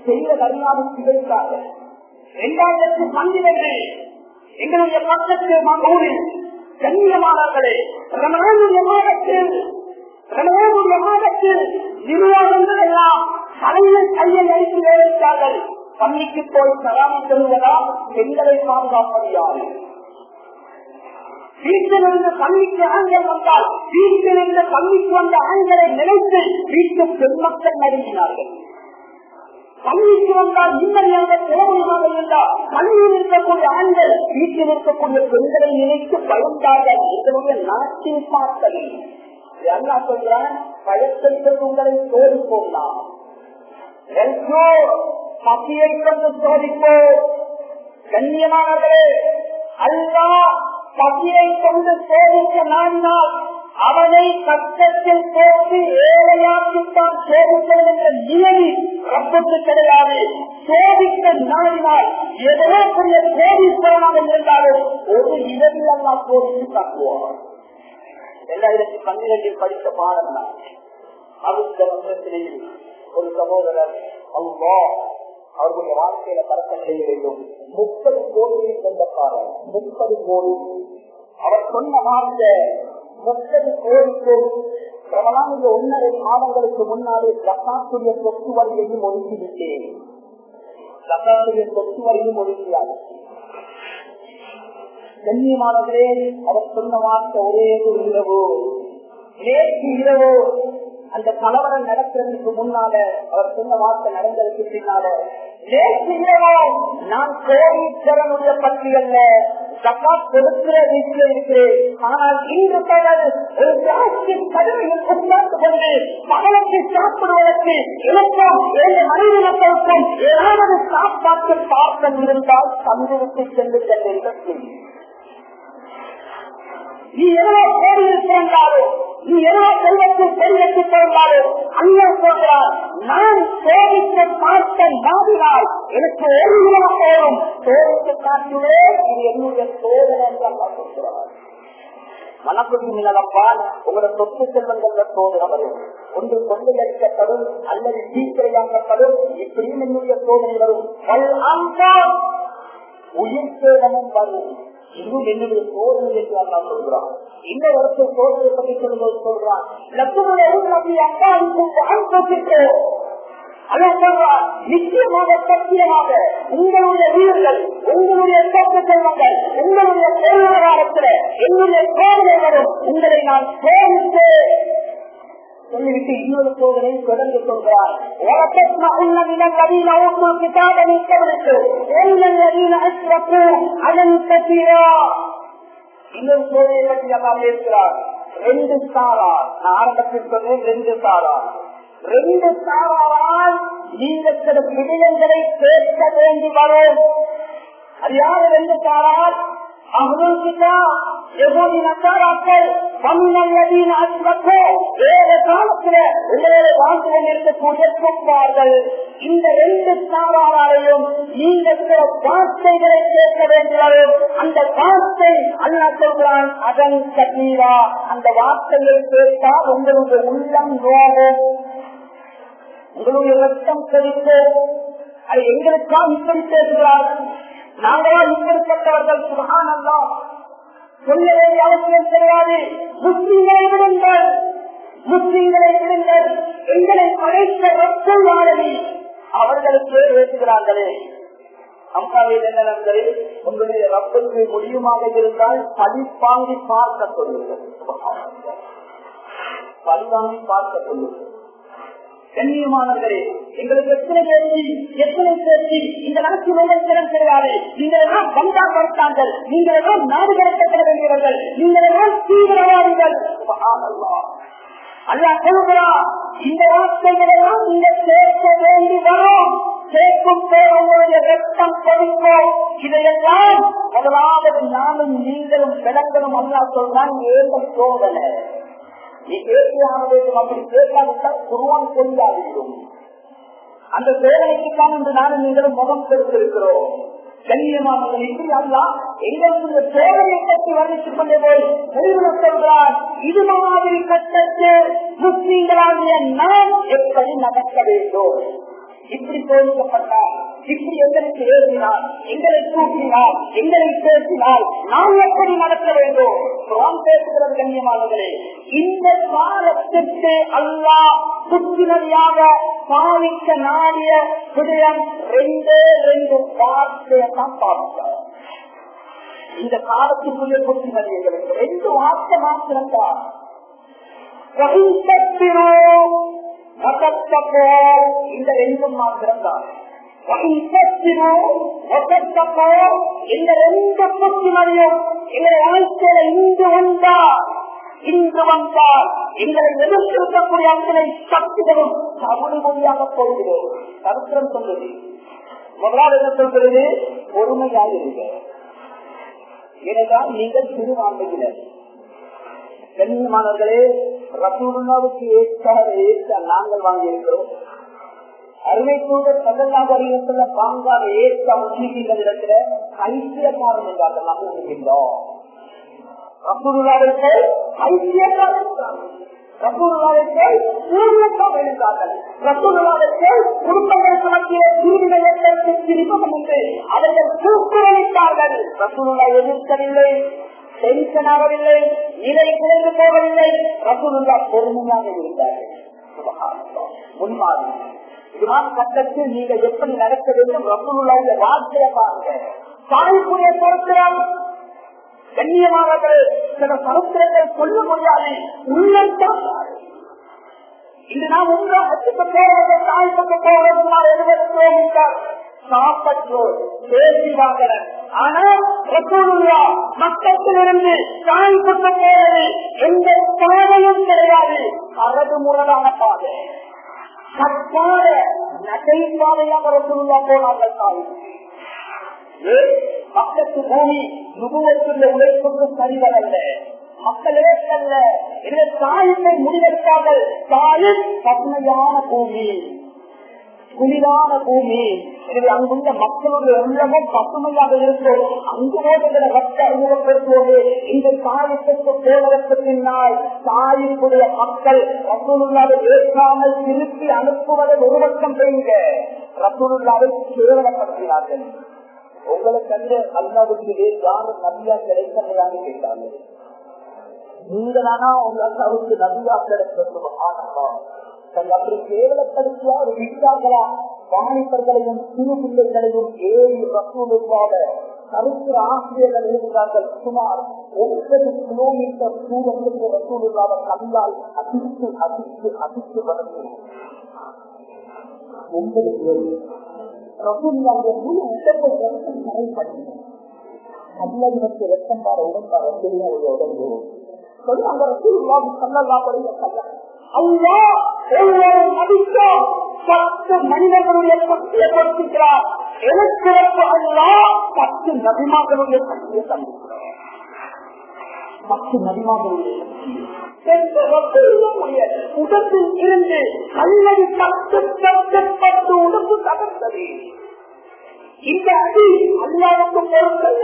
செய்த கருணாவும் சிதைக்காக இரண்டாயிரத்தி பன்னிரண்டு எங்களுடைய பக்கத்து கண்ணியமானவர்களே மாதத்தில் ரமணானுடைய மாதத்தில் நிர்வாகங்கள் எல்லாம் தலையில் கையை அழித்து வேலைத்தார்கள் பள்ளிக்கு போய் சராமி சொல்வதா பெண்களை பாதுகாப்பது யாரு வீட்டிலிருந்து பள்ளிக்கு ஆண்கள் வந்தால் வீட்டிலிருந்து பள்ளிக்கு வந்த ஆண்களை நினைத்து வீட்டு பெண்மக்கள் நடுங்கினார்கள். பள்ளிக்கு வந்தால் நிம்மதியாக தேவையாக இருந்தால் பள்ளியில் இருக்கக்கூடிய ஆண்கள் வீட்டில் இருக்கக்கூடிய பெண்களை நினைத்து பயந்தார்கள். இதனுடைய நாட்டின் பார்த்தது என்ன சொல்றான்? பயத்தை உங்களை சோதிப்போம் நாம். பசியை கொண்டு சோதிப்போ கண்ணியமானவரே அல்லா பசியை கொண்டு சோதிக்க நாடினால் அவனை கஷ்டத்தில் போட்டு ஏழையாக்கித்தான் சோதிப்பது என்ற நியதி ரப்பத்து கிடையாது. சோதிக்க நாடினால் எவ்வளவு பெரிய கோடீஸ்வரனாக இருந்தாலும் ஒரு இடத்தில் அல்லா சோதித்து காட்டுவார் இரண்டாயிரத்தி பன்னிரண்டில் படித்த பாடம் தான் அடுத்த ஒரு சகோதரர் அவ்வா அவர்களுடைய வாழ்க்கையில பறக்கம் செய்ய வேண்டும். முப்பது கோடியில் சொந்தக்காரர் முப்பது கோடி. அவர் சொன்ன வார்த்தை முப்பது கோடிக்கும் பிரபலாமிய ஒன்னரை மாதங்களுக்கு முன்னாலே லக்காத்துடைய சொத்து வரியையும் ஒதுக்கிவிட்டேன். லக்காத்துடைய சொத்து வரியும் ஒதுக்கியார் கண்ணியமானவர்களே அவர் சொன்ன வார்த்தை ஒரே ஒரு இரவோ. நேற்று இரவோ அந்த கலவரம் நடக்கிறதுக்கு முன்னால அவர் சொன்ன வார்த்தை நடந்ததுக்கு பின்னால நேற்று இரவு நான் கோடீஸ்வரனுடைய பட்டியல்ல ஜக்காத் கொடுக்கிற வீட்டில் இருக்கிறேன். ஆனால் இன்று பலர் ஒரு பிளாஸ்டிக் கருவியில் உட்கார்ந்து கொண்டு பகலத்தை சாப்பிடுவதற்கு எனக்கும் ஏழு மனைவி மக்களுக்கும் ஏதாவது சாப்பாட்டு பார்க்க இருந்தால் தந்துவிட்டு சென்று சென்றிருக்க நீ எவ்வளவு கோடியில் பிறந்தாலும் நீ எவ்வளவு செல்வத்தில் செல்வத்தில் பிறந்தாலும் அண்ணன் சொல்றார் நான் சோதித்து பார்த்த நாடினால் எனக்கு ஒரு விதம் போகும் சோதித்து காட்டுவே இது என்னுடைய சோதனை என்று சொல்கிறார் மனக்குட்டி நிலப்பால் உங்களோட சொத்து செல்வங்கள சோதனை வரும் ஒன்று கொண்டு அடிக்கப்படும் அல்லது தீக்கிரையாக்கப்படும் இப்படியும் என்னுடைய சோதனை வரும் உயிர் சேதமும் வரும். இதுவும் என்னுடைய சோதனை என்று அல்லா சொல்கிறான் இந்த வருஷம் சோதனை பற்றி சொல்லும்போது சொல்றான். நிச்சயமாக சத்தியமாக உங்களுடைய வீரர்கள் உங்களுடைய சொத்து செல்வங்கள் உங்களுடைய பொருளாதாரத்தில் என்னுடைய சோதனை வரும். உங்களை நான் சோதித்து சொல்லிவிட்டு இன்னொரு சோதனை தொடர்ந்து சொல்கிறார் இன்னொரு சோதனை பற்றி ரெண்டு சாரா. நான் ஆரம்பத்தில் சொன்னேன் ரெண்டு சாரார் ரெண்டு சாராரால் நீங்கள் சில விடயங்களை கேட்க வேண்டி வரும். அது யாரு ரெண்டு சாரார் இந்த ரெண்டு சாராரையும் நீங்க சில வார்த்தைகளை கேட்க வேண்டியது அந்த வார்த்தை அல்லா சொல்கிறான் அதன் கட்டீரா அந்த வார்த்தையை கேட்டால் உங்களுடைய உள்ளம் நோகும். உங்களுடைய ரத்தம் செழித்து அது எங்களுக்கா இப்படி பேசுகிறார்கள். நாங்களா இப்படிப்பட்டவர்கள் சுகானந்தா சொல்ல வேண்டிய அவசியம் கிடையாது. முஸ்லீம்களை விடுங்கள். முஸ்லீம்களை விடுங்கள். எங்களை அழைத்த மக்கள் வாழவி அவர்களுக்கு பேசுகிறார்களே அம்மாவில் என்ன நண்பரே உங்களுடைய ரப்பத்துக்கு முடியுமாக இருந்தால் பழிப்பாங்கி பார்க்க சொல்லுங்கள் பழிவாங்கி பார்க்க சொல்லுங்கள் கண்ணியமானவர்களே எங்களுக்கு எத்தனை பேசி எத்தனை பேசி இந்த நாட்டு மேலும் கிடையாது நீங்கள் எல்லாம் பந்தா படுத்தாங்கள் நீங்கள் எல்லாம் நாடு கடத்தப்பட வேண்டியவர்கள். நீங்கள் எல்லாம் தீவிரவாதிகள் அல்லா சொல்கிறா இந்த வார்த்தைகள் எல்லாம் நீங்க சேர்க்க வேண்டி வரும். சேர்க்கும் பேர் உங்களுடைய ரத்தம் கொதிக்கும் இதையெல்லாம் முதலாவது நானும் நீங்களும் விளக்கணும். அல்லா சொல்றான் ஏக சோதனை நீ பேசியாக அப்படி பேசாவிட்டால் குருவான் தெரியாதிருக்கும். அந்த சேவனைக்குத்தான் என்று நானும் நீங்களும் முகம் கொடுத்திருக்கிறோம் கண்ணியமானவர்கள் இப்படி அல்லா எங்களுக்கு சோதனை பற்றி வர்ணித்துக் கொண்டே போய் முடிவு சொல்றார் இது மாதிரி கட்டத்தில் முஸ்லீம்களாகிய நாம் எப்படி நடக்க வேண்டும்? இப்படி தெரிவிக்கப்பட்டார் இப்படி எங்களுக்கு ஏறினார் எங்களை தூக்கினார் எங்களை பேசினால் நாம் எப்படி நடக்க வேண்டும்? நாம் பேசுகிறது கண்ணியமானவர்களே இந்த காலத்திற்கு அல்லா புத்தினரியாக பாவிக்க நாடிய விடயம் ரெண்டே ரெண்டு வார்த்தையை தான் பார்த்தார் இந்த காலத்துக்குரிய புத்தினரி எங்களுக்கு ரெண்டு வார்த்தை மாத்திரம் தான். இந்த ரெண்டும் மாத்திரம் தான். இந்த ரெண்டு புத்திமதியும் எங்களை வாழ்க்கையில இங்கு வந்தால் இங்கு வந்தால் எங்களை எதிர்த்திருக்கக்கூடிய அத்தனை சக்திகளும் தமிழ் மொழியாக போகிறோம். சரித்திரம் சொல்லுது. முதலாவது என்ன சொல்கிறது பொறுமையாக இருக்க ஏனென்றால் நீங்கள் சிறுபான்மையினர் கண்ணியமானவர்களே ரசூலுல்லாவுக்கு ஏற்ற ஏற்ற நாங்கள் வாங்கியிருக்கிறோம். அருமை தூதர் சந்தல்லாக அறிவித்துள்ள பாங்காக ஏற்ற முஸ்லீம்கள் இடத்துல ஐக்கியக்காரன் என்றார்கள் நாம் இருக்கின்றோம். ரசூலுல்லாவிற்கு ஐக்கியக்காரன் ரசூலுல்லாவிற்கு ஊழியக்காரன் என்றார்கள் ரசூலுல்லாவிற்கு குடும்பங்களுக்கு மத்திய தீவிர ஏற்றத்தை திருப்பம் அவர்கள் தூக்குவளித்தார்கள் எதிர்க்கவில்லை. டென்ஷன் ஆகவில்லை குறைந்து போகவில்லை. பொறுமையாக இருந்தார்கள். முன்மாதிரி. இதுதான் கட்டத்தில் நீங்க எப்படி நடக்க வேண்டும் ரசூலுல்லாவுடைய வார்த்தையை பாருங்க. தாய்க்குரிய பொறுத்திரம் கண்ணியமானவர்கள் சில சமுத்திரங்கள் சொல்ல முடியாது. உள்ளத்தான் இது நாம் உங்களை போவது தாய் பக்கம் போவதற்கு எழுபத்தோம் சாப்பற்றோர் பேசிவாங்க ஆனால் ரசூலுல்லா மக்களிலிருந்து தாய் பக்கம் போவது எந்த தேவையும் கிடையாது. கரடு முரடான பாதை. தப்பான நகை பாதையாக ரசூலுல்லா போனார்கள் தாய் மக்களுக்கு பூமி நுகுவத்துள்ள உழைப்புக்கு சரிவரல்ல. மக்கள் அல்ல இந்த தாயத்தை முடிவெடுத்தார்கள் தாயின் பசுமையான பூமி. குளிரான பூமி. எனவே அங்குள்ள மக்களுடைய உள்ளமும் பசுமையாக இருக்கும் அங்கு ஓடுகிற ரத்த அறிமுகப்படுத்துவது இந்த தாயத்துக்கு போவதற்கு பின்னால் தாயினுடைய மக்கள் ரசூலுள்ளாவை ஏற்காமல் திருப்பி அனுப்புவதை ஒரு பக்கம் செய்யுங்க. ரசூலுள்ளாவை கேவலப்படுத்தினார்கள் உங்களுக்கு அந்த அல்லாவுக்கு யாரும் நபியா கிடைக்கிறதான்னு கேட்டாங்க நீங்களானா உங்க அல்லாவுக்கு நபியா கிடைக்கிறது ஆனந்தம் தன் அப்படி கேவலப்படுத்தியா ஒரு விட்டாங்களா வாணிபர்களையும் சிறு பிள்ளைகளையும் ஏழு ரசூலுக்காக கருத்து ஆசிரியர்கள் எழுதுகிறார்கள். சுமார் ஒன்பது கிலோமீட்டர் தூரத்துக்கு ரசூலுக்காக கல்லால் அதிர்த்து அதிர்த்து அதிர்த்து வளர்க்கிறோம் ஒன்பது கிலோமீட்டர் ரசூலுடைய முழு உடம்பை ரத்தம் தரைப்படுகிறது அல்லது ரத்தம் பாட உடம்பாக தெரியாத உடம்பு. சொல்லி அந்த ரசூலுல்லாஹி ஸல்லல்லாஹு அலைஹி கல்யாணம் அல்லாஹ் ஒவ்வொரு நபிக்கும் பத்து மனிதர்களுடைய சக்தியை கொடுத்திருக்கிறார் எனக்கு அல்லாஹ் பத்து நபிமாக்களுடைய சக்தியை தந்திருக்கிறார். பத்து நபிமார்களுடைய உடம்பில் இருந்து கல்லடி பத்து பத்து பத்து உடம்பு தகர்த்தது. இந்த அடி அல்லாவுக்கு பொருட்கள்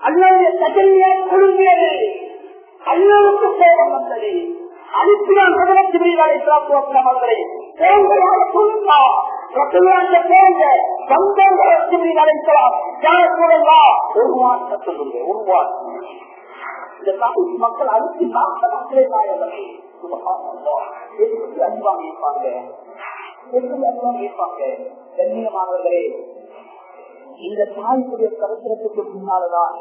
அல்லாவுடைய தகல்யா குழுங்கியது அல்லாவுக்கு கோபம் வந்தது. அனுப்பினான் முதலத்திரி அவர்களை. தேவையான சொல்லுங்கா ரத்தனாண்ட போங்க. அழைக்கலாம் ஒரு சொல்லுங்க ஒரு இந்த தமிழ் மக்கள் அனுப்பி நாற்பது மக்களே இருப்பாங்க எப்படி இருப்பாங்க கண்ணியமானவர்களே இந்த தாய்க்குரிய கருத்திரத்துக்கு முன்னாலதான்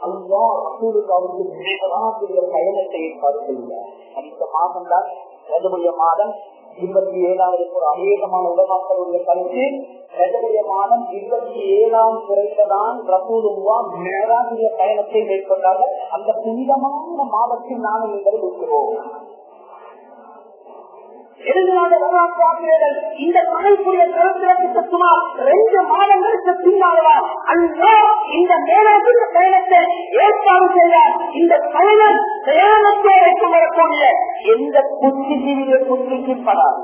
அல்லா ரசூலுக்கு அவருக்கு பயணத்தை ஏற்பாடு செய்கிறார் அடுத்த மாதம் தான் ரஜபுரிய மாதம் இருபத்தி ஏழாவது ஒரு அநேகமான உலமாக்களுடைய கருத்து ரஜபுரிய மாதம் இருபத்தி ஏழாம் பிறகுதான் ரசூலுவா மேலாகிய பயணத்தை மேற்கொண்டார்கள். அந்த புனிதமான மாதத்தில் நாங்கள் நீங்கள் இருக்கிறோம் எழுதுவாங்க வரலாற்று ஆசிரியர்கள் இந்த மனைக்குரிய கருத்திற்கு சுமார் ரெண்டு மாதங்களுக்கு பின்னாலவா அல்லா இந்த மேலாதிக பயணத்தை ஏற்பாடு செய்ய இந்த பயணம் பிரயாணத்தை வைத்து வரக்கூடிய எந்த புத்திஜீவிய புத்திக்கும் படாது.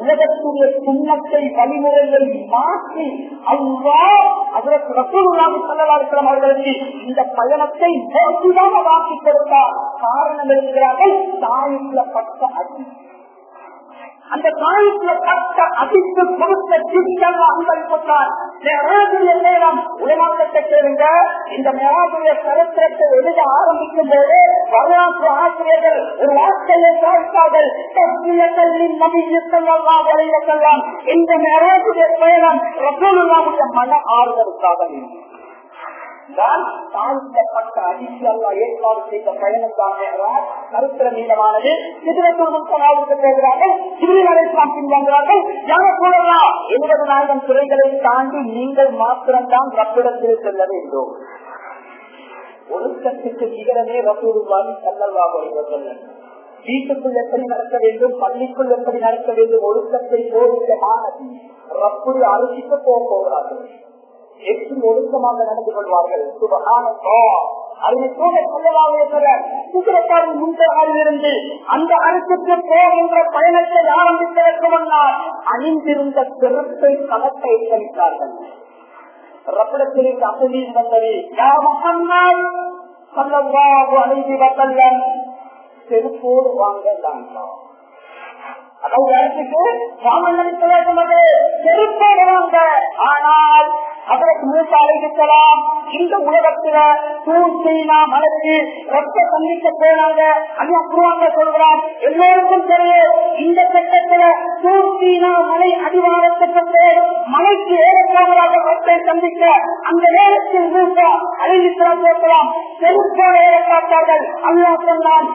உலகத்துடைய சுண்ணத்தை வழிமுறைகளை மாற்றி அவ்வா அதற்கு ரசூலாக செல்லலாம் அவர்களுக்கு இந்த பயணத்தை மோசமாக வாக்கி கொடுத்தார். காரணம் இருக்கிறார்கள் தாயுள்ள பட்ட அடி. அந்த காலத்துல பட்ட அதிர்த்து கொடுத்த சித்தம் அன்பளிப்பட்டார் நேரம் உலமாக்கத்தை கேளுங்க இந்த மேலாதுடைய சரித்திரத்தை எழுத ஆரம்பிக்கும் போது வரலாற்று ஆசிரியர்கள் ஒரு வார்த்தையை பார்த்தார்கள் இந்த மேலாதுடைய பயணம் ரசோலுல்லாவுடைய மன ஆறுதலுக்காக தான் தாழ்த்தப்பட்ட ஏற்பாடு செய்த பயணம் தான் கருத்திர நீளமானது கூடலாம் துறைகளை தாண்டி நீங்கள் மாத்திரம்தான் ரப்பிடத்தில் செல்ல வேண்டும். ஒழுக்கத்துக்கு நிகரமே ரசூருவாதி செல்லவா வருவதல்ல வீட்டுக்குள் எப்படி நடக்க வேண்டும்? பள்ளிக்குள் எப்படி நடக்க வேண்டும்? ஒழுக்கத்தை போதிக்க மாணவி ரப்புடைய அரிசிக்கு போக போகிறார்கள். எப்படி ஒழுக்கமாக நடந்து கொள்வார்கள். இருந்து அந்த அரசுக்கு போகின்ற பயணத்தை ஆரம்பித்ததற்கு முன்னால் அணிந்திருந்த சிறப்பை கணக்கை கணித்தார்கள் ரப்பிடத்திற்கு அசதியில் வந்தது அணிந்து வந்தல்லன் செருப்போடு வாங்கலாம் அதாவது அரசுக்கு சாமன் செருப்போடு வாங்க. ஆனால் அதற்கு மூத்த இந்த உலகத்துல தூசீனா மலைக்கு ரத்த சந்திக்க போனாங்க. அது குருவாங்க சொல்கிறார் எல்லோருக்கும் தெரியும் இந்த கட்டத்துல தூசீனா மலை அடிவாரத்துக்கு மலைக்கு ஏறக்காமலாக ரத்தை சந்திக்க அந்த நேரத்தில் மூசா அழிவித்தான் போகலாம் செருப்போடு ஏற காட்டார்கள். அல்லா சொன்னான்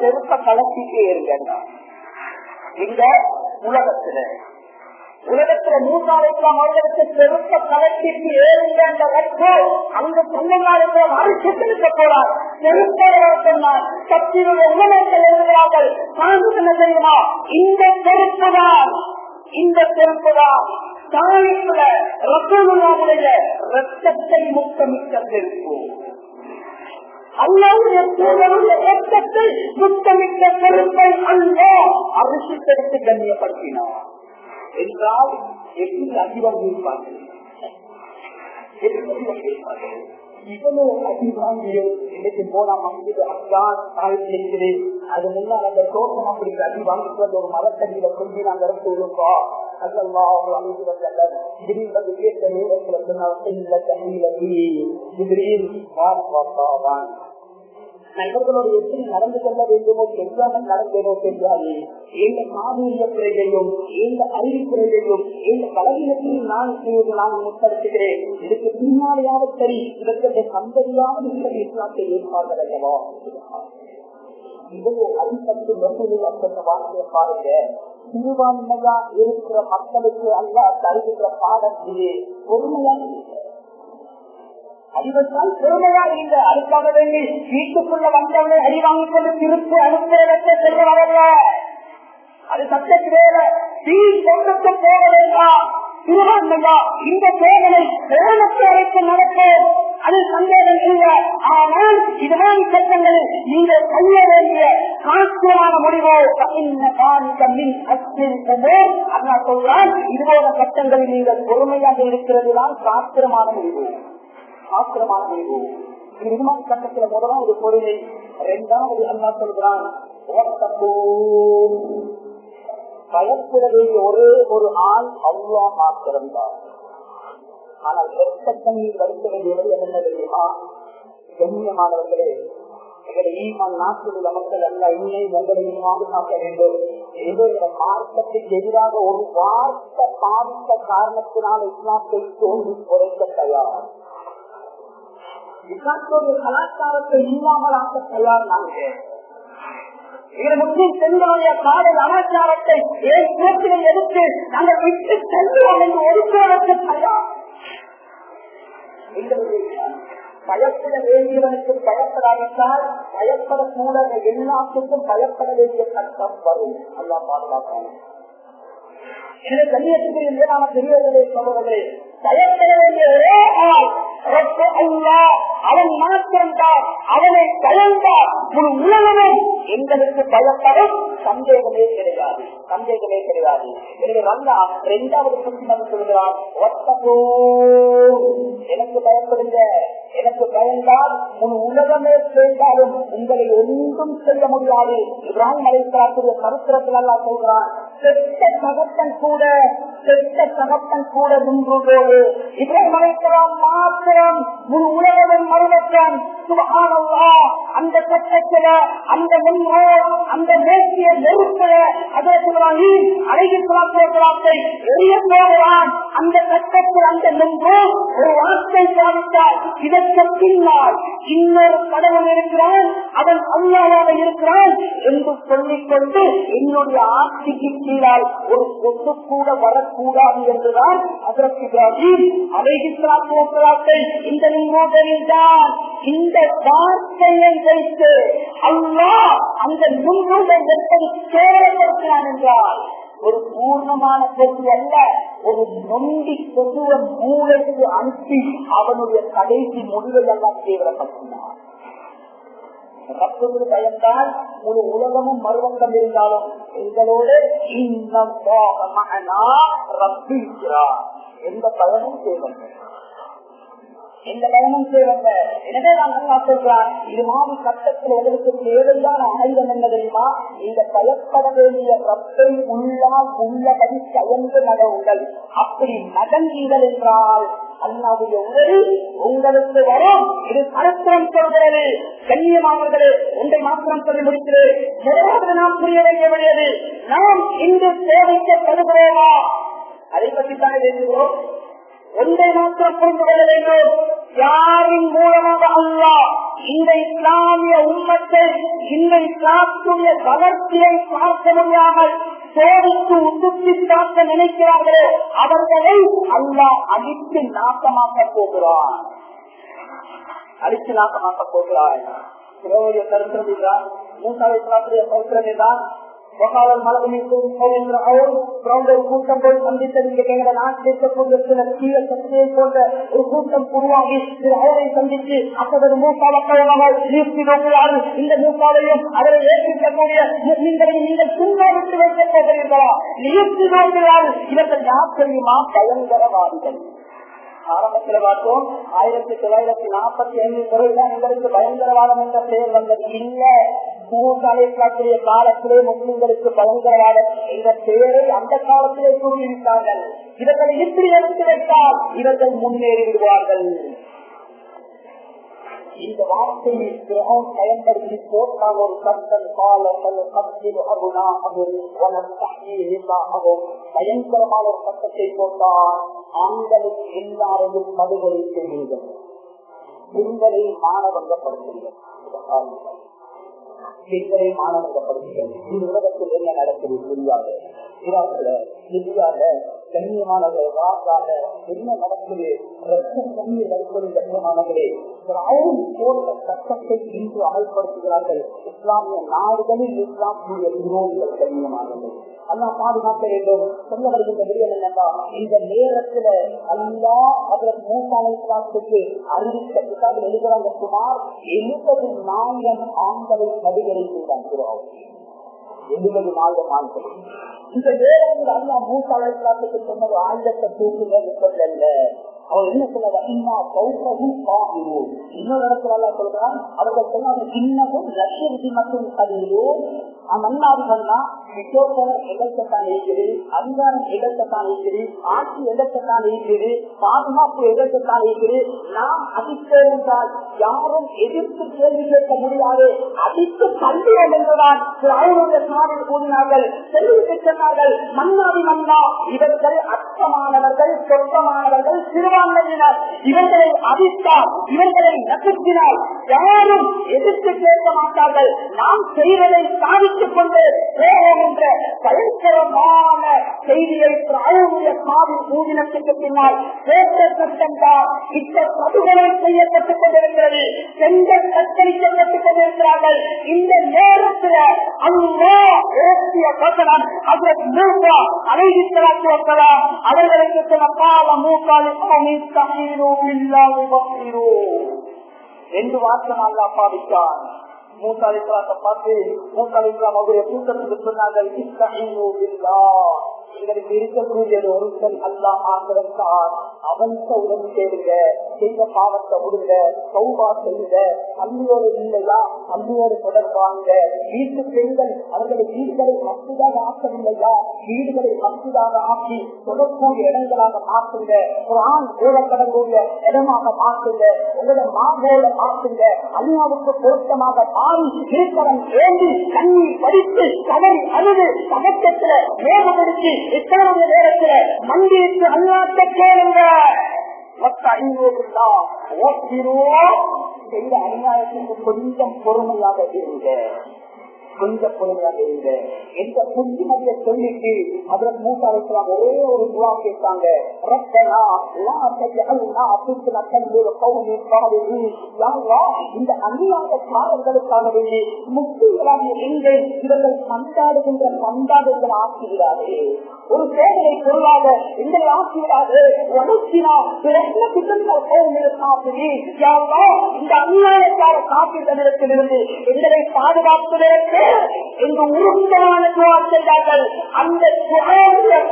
செருப்ப கலத்திக்கு ஏறுங்க இந்த உலகத்துல உலகத்துல மூன்றாளைக்கலாம் அவர்களுக்கு பெருத்த கலத்திற்கு ஏறுங்க அந்த வச்சு அந்த சொந்தங்களுக்கும் அரிசித்திருக்க போறார் செருப்பவர் சொன்னார். சக்தியுடைய உணவர்கள் எழுதுகிறார்கள். நான் என்ன செய்யுமா இந்த பெருப்புதான். இந்த பெருப்புதான். தாய்க்குள்ள ரத்தமுடைய ரத்தத்தை முத்தமிக்க பெருப்பு. அல்லாவுடைய தூதருடைய ரத்தத்தை முத்தமிக்க செருப்பை அல்ல அரிசித்தெடுத்து கண்ணியப்படுத்தினார். என்றால் எப்படி அதிகம் இருப்பார்கள்? இவ்வளவு இன்னைக்கு இருக்குது அது முன்னால் அந்த தோட்டம் அப்படி அடி ஒரு மரத்தடியில கொஞ்சம் நாங்க இறந்து விடுவோம் நண்பர்களோடு எப்படி நடந்து கொள்ள வேண்டுமோ தெரியாம நடந்தேனோ தெரியாது. எந்த காதூரிய குறையையும் எந்த அறிவு குறையையும் எந்த பலவீனத்தையும் நான் நான் முத்தடுத்துகிறேன் இதுக்கு பின்னாலேயாவது சரி இதற்கு சந்ததியாவது சரி இஸ்லாத்தை ஏற்பார்கள் அல்லவா இவ்வளவு அடிப்பட்டு நெருங்கில் அந்த வார்த்தையை பாருங்க. சிறுபான்மையா இருக்கிற மக்களுக்கு அல்ல தருகின்ற பாடம் இது. பொறுமையாக அறிவத்தால் பொறுமையா இருந்த அதுக்காக வேண்டி வீட்டுக்குள்ள வந்தவனை அடி வாங்கிக் கொண்டு திருப்பி செல்ல வரல அது சட்டத்திலேல தீ சொந்தத்தை போக வேண்டாம் திருவான்மையா இந்த சோதனை கோணத்தை நடக்கும் அது சந்தேகம் இல்லை. ஆனால் இதுதான் சட்டங்கள். நீங்கள் செய்ய வேண்டிய சாத்தியமான முடிவோ. அதனால் சொல்றான் இதுபோல சட்டங்களில் நீங்கள் பொறுமையாக இருக்கிறதுதான் சாத்திரமான முடிவு. சாத்திரமான முடிவு நிர்மாண சட்டத்தில் முதலாவது பொருளை இரண்டாவது அண்ணா சொல்கிறான் பயப்பட வேண்டிய ஒரே ஒரு ஆள் அவ்வளோ மாத்திரம்தான் ஆனால் வெட்ட வருத்த வேண்டியது என்ன தெரியுமா? கண்ணியமானவர்களே எங்களை ஈமான் நாட்டில் உள்ள மக்கள் அல்ல இன்னும் உங்களையும் பாதுகாக்க வேண்டும். எங்களுடைய மார்க்கத்துக்கு எதிராக ஒரு வார்த்தை பாதித்த காரணத்தினால் இஸ்லாத்தை தோன்றி குறைக்க தயார். இஸ்லாத்தோடைய கலாச்சாரத்தை இல்லாமல் ஆக்க தயார் நாங்கள் முஸ்லிம் பெண்களுடைய காதல் கலாச்சாரத்தை ஏன் போக்கினை எடுத்து நாங்கள் விட்டு செல்வோம் என்று ஒதுக்குவதற்கு தயார். பயப்பட வேண்டியவனுக்கு பயப்படாவிட்டால் பயப்படக்கூடாத எல்லாத்துக்கும் பயப்பட வேண்டிய கட்டம் வரும். அல்லா பாதுகாக்கணும் எனவே கண்ணியத்துக்குரிய மேலான பெரியவர்களே சொல்வர்களே பயப்பட வேண்டிய ஒரே ஆள் அல்லா அவன் மாத்திரம்தான் அவனை பயந்தால் முழு உலகமும் எங்களுக்கு பயப்படும் சந்தேகமே கிடையாது சந்தேகமே கிடையாது. எனவே வந்தா இரண்டாவது புத்தகம் சொல்கிறார் எனக்கு பயப்படுங்க எனக்கு பயந்தால் முழு உலகமே சேர்ந்தாலும் உங்களை ஒன்றும் செய்ய முடியாது. இப்ராஹிம் அலைக்காக்கூடிய கருத்திரத்தில் எல்லாம் சொல்கிறான் செத்த சகத்தன் கூட செத்த சகத்தன் கூட நின்றுள்ளோடு இப்ராஹிம் அலைக்கலாம் மாத்திரம் முழு உலகமும் மறுபக்கம் சுபகானல்லா. அந்த சட்டத்தில அந்த முன்னோ அந்த தேசிய நெருப்பில அதற்கு அழகி கலாச்சாரத்தை எரிய போகிறான் அந்த சட்டத்தில் அந்த நின்று ஒரு வார்த்தை சாதித்தால் இதற்கு பின்னால் இன்னொரு கடவுள் இருக்கிறான். அவன் அல்லாவாக இருக்கிறான் என்று சொல்லிக்கொண்டு என்னுடைய ஆட்சிக்கு கீழால் ஒரு கொண்டு கூட வரக்கூடாது என்றுதான் அதற்கு இப்ராஹிம் அழகி கலாச்சாரத்தை இந்த இந்த வார்த்தையை வைத்து அல்லா அந்த நுண்ணுடன் எப்படி கேவலப்படுத்தினான் என்றால் ஒரு பூர்ணமான கொசு அல்ல ஒரு நொண்டி கொசுவ மூளைக்கு அனுப்பி அவனுடைய கடைசி முடிவை எல்லாம் தீவிரப்படுத்தினான் ரப்புக்கு பயந்தால் முழு உலகமும் மறுவங்கம் இருந்தாலும் எங்களோடு இன்னும் ரப்பிக்கிறார். எந்த பயனும் தேவையில்லை எந்த கவனம் தேவையில்லை. எனவே நான் நல்லா சொல்றான். இது மாதிரி சட்டத்தில் உங்களுக்கு தேவையான ஆயுதம் என்ன தெரியுமா நீங்க பயப்பட வேண்டிய ரப்பை உள்ளா உள்ளபடி கயந்து நடவுங்கள். அப்படி நடந்தீர்கள் என்றால் அல்லாவுடைய உதவி உங்களுக்கு வரும். இது பரஸ்பரம் சொல்கிறது. கண்ணியமானவர்களே ஒன்றை மாத்திரம் சொல்லி முடிக்கிறது முதலாவது நாம் புரிய வேண்டிய வேண்டியது நாம் இன்று சேவைக்கப்படுகிறோமா அதை பற்றி தானே பேசுகிறோம் ஒன்றை மாத்திரம் புரிந்து கொள்ள வேண்டும். யாரின் மூலமாக அல்லா இந்த இஸ்லாமிய உண்மத்தை இந்த இஸ்லாத்துடைய வளர்ச்சியை பார்க்க முடியாமல் சோதித்து உசுத்தி பார்க்க நினைக்கிறார்களோ அவர்களை அல்லா அடித்து நாசமாக்க போகிறார் அடித்து நாசமாக்க போகிறார் கருத்து சிவனுடைய கருத்து தான் மூசாவை கருத்து தான் வகாலம் மலகமிக்கும் கூட்டம் போய் சந்தித்தது எங்களை நாட்டில் இருக்கக்கூடிய சில தீய சக்தியை போன்ற ஒரு கூட்டம் உருவாகி அவரை சந்தித்து அப்போது மூக்காவக்காக நிறுத்தினோக்கிறார்கள் இந்த மூக்காவையும் அவரை ஏற்றிருக்கக்கூடிய நீங்களை நீங்கள் சும்மா விட்டு போகிறீர்களா இவர்கள் யார் தெரியுமா பயங்கரவாதிகள் ஆரம்பத்தில் பார்த்தோம் ஆயிரத்தி தொள்ளாயிரத்தி நாற்பத்தி ஐந்து பிறகுதான் எங்களுக்கு பயங்கரவாதம் என்ற பெயர் வந்தது. இல்ல கூட்டாளிக்கூடிய காலத்திலே முஸ்லிம்களுக்கு பயங்கரவாதம் என்ற பெயரை அந்த காலத்திலே கூறியிருக்கார்கள் இவர்களை இப்படி எடுத்து வைத்தால் இவர்கள் முன்னேறி விடுவார்கள் இந்த வார்த்தையை கிரகம் பயன்படுத்தி போட்டால் ஒரு கத்தன் காலங்கள் கத்தில் அகுணா அகும் பயங்கரமான ஒரு சட்டத்தை போட்டால் ஆண்களுக்கு எல்லாரையும் படுகொலை செய்வீர்கள் பெண்களை மாணவங்கப்படுத்துங்கள் பெண்களை மாணவங்கப்படுத்துங்கள் இந்த உலகத்தில் என்ன நடக்கிறது புரியாது. ஈராக்ல லிபியால கண்ணியமானவர் ராசால என்ன நடக்குது? ரத்தம் தண்ணீர் கண்ணியமானவர்களே போன்ற சட்டத்தை இன்று அமல்படுத்துகிறார்கள். இஸ்லாமிய நாடுகளில் இஸ்லாம் விரோதிகள் கண்ணியமானவர்கள். அல்லா பாதுகாக்க வேண்டும். சொல்ல வருகின்ற விடயம் என்னன்னா இந்த நேரத்துல அல்லா அதில் மூசாலை அறிவித்த கிட்டாவில் எழுதுறாங்க சுமார் எழுபது நாயிரம் ஆண்களை நடிகரை செய்தார் எழுபது நாயிரம் ஆண்கள் இந்த நேரத்தில் அல்லா மூத்த இஸ்லாத்துக்கு சொன்னது ஆயுதத்தை தூக்குங்க அல்ல. அவர் என்ன சொன்னார் இன்னா சௌகமும் பாகுவோம் இன்னொரு இடத்துல எல்லாம் சொல்றான்? அவர்கள் சொன்னாங்க இன்னமும் லட்சத்தி மற்றும் கதையிலோ மன்னாதிகள்னா விட்டோசனம் எதிர்க்கத்தான் இருக்குது அதிகாரம் எதிர்க்கத்தான் இருக்குது ஆட்சி எதிர்க்கத்தான் இருக்குது பாதுகாப்பு எதிர்க்கத்தான் இருக்குது நாம் அடித்தெழுந்தால் யாரும் எதிர்த்து கேள்வி கேட்க முடியாது. அடித்து தள்ளுவோம் என்றுதான் அவருடைய சாரில் கூறினார்கள் தெரிவித்து சொன்னார்கள். மன்னாதி மன்னா இவர்கள் அச்சமானவர்கள் சொற்பமானவர்கள் சிறுபான்மையினர். இவர்களை அடித்தால் இவர்களை நசுக்கினால் யாரும் எதிர்த்து கேட்க மாட்டார்கள். நாம் செய்வதை சாதித்துக் கொண்டு போவோம் என்ற பயங்கரமான செய்தியை பிராயமுடைய காவின் ஊதினத்துக்கு பின்னால் பேச சட்டம்தான் இந்த படுகொலை செய்யப்பட்டுக் கொண்டிருக்கிறது. செங்கல் கத்தரிக்கப்பட்டுக் கொண்டிருக்கிறார்கள். இந்த நேரத்தில் அல்லா ஓசிய கட்டணம் அதற்கு அழைத்து அழைத்தலாக்கி அவர்களுக்கு சில கால மூக்கால் ரெண்டு வார்த்தை அல்லா பாவித்தான் மூசாலிஸ்லாத்தை பார்த்து மூசாலிஸ்லாம் அவருடைய கூட்டத்துக்கு சொன்னார்கள் எங்களுக்கு இருக்கக்கூடியது ஒருத்தன் அல்லா ஆசிரத்தார் அவனுக்கு உதவி செய்யுங்க செய்த பாவத்தை விடுங்க சௌபா செய்யுங்க அம்மியோடு இல்லையா? அம்மியோடு தொடர்பாங்க. வீட்டு பெண்கள் அவர்களை வீடுகளை மசிதாக ஆக்கவில்லையா வீடுகளை மசிதாக ஆக்கி தொடரக்கூடிய இடங்களாக மாற்றுங்க. ஒரு ஆண் ஓடப்படக்கூடிய இடமாக மாற்றுங்க. உங்களோட மாவோட மாற்றுங்க. அல்லாவுக்கு பொருத்தமாக மாறி திருக்கரம் ஏந்தி கண்ணி படித்து கதறி அழுது சமக்கத்துல வேகப்படுத்தி எத்தனை நேரத்துல மண்டிட்டு அல்லாட்ட கேளுங்க செய்த அநியாயத்துக்கு கொஞ்சம் பொறுமையாக இருங்க கொஞ்சம் பொறுமையாக இருங்க எந்த சொல்லிட்டு அதில் மூட்டா ஒரே ஒரு துவா கேட்டாங்க. ரத்தனா இந்த அநியாய காலங்களுக்காக வேண்டி முக்திகளாக எங்கள் இவர்கள் பந்தாடுகின்ற பந்தாடுகள் ஆக்குகிறாரே ஒரு சேவையை பொருளாக எங்களை ஆக்குகிறாரு வளர்ச்சினா இந்த அநியாயக்கார காப்பீட்டிடத்திலிருந்து எங்களை பாதுகாப்பதற்கு என்று உருத்தமான துவா செய்தார்கள் அந்த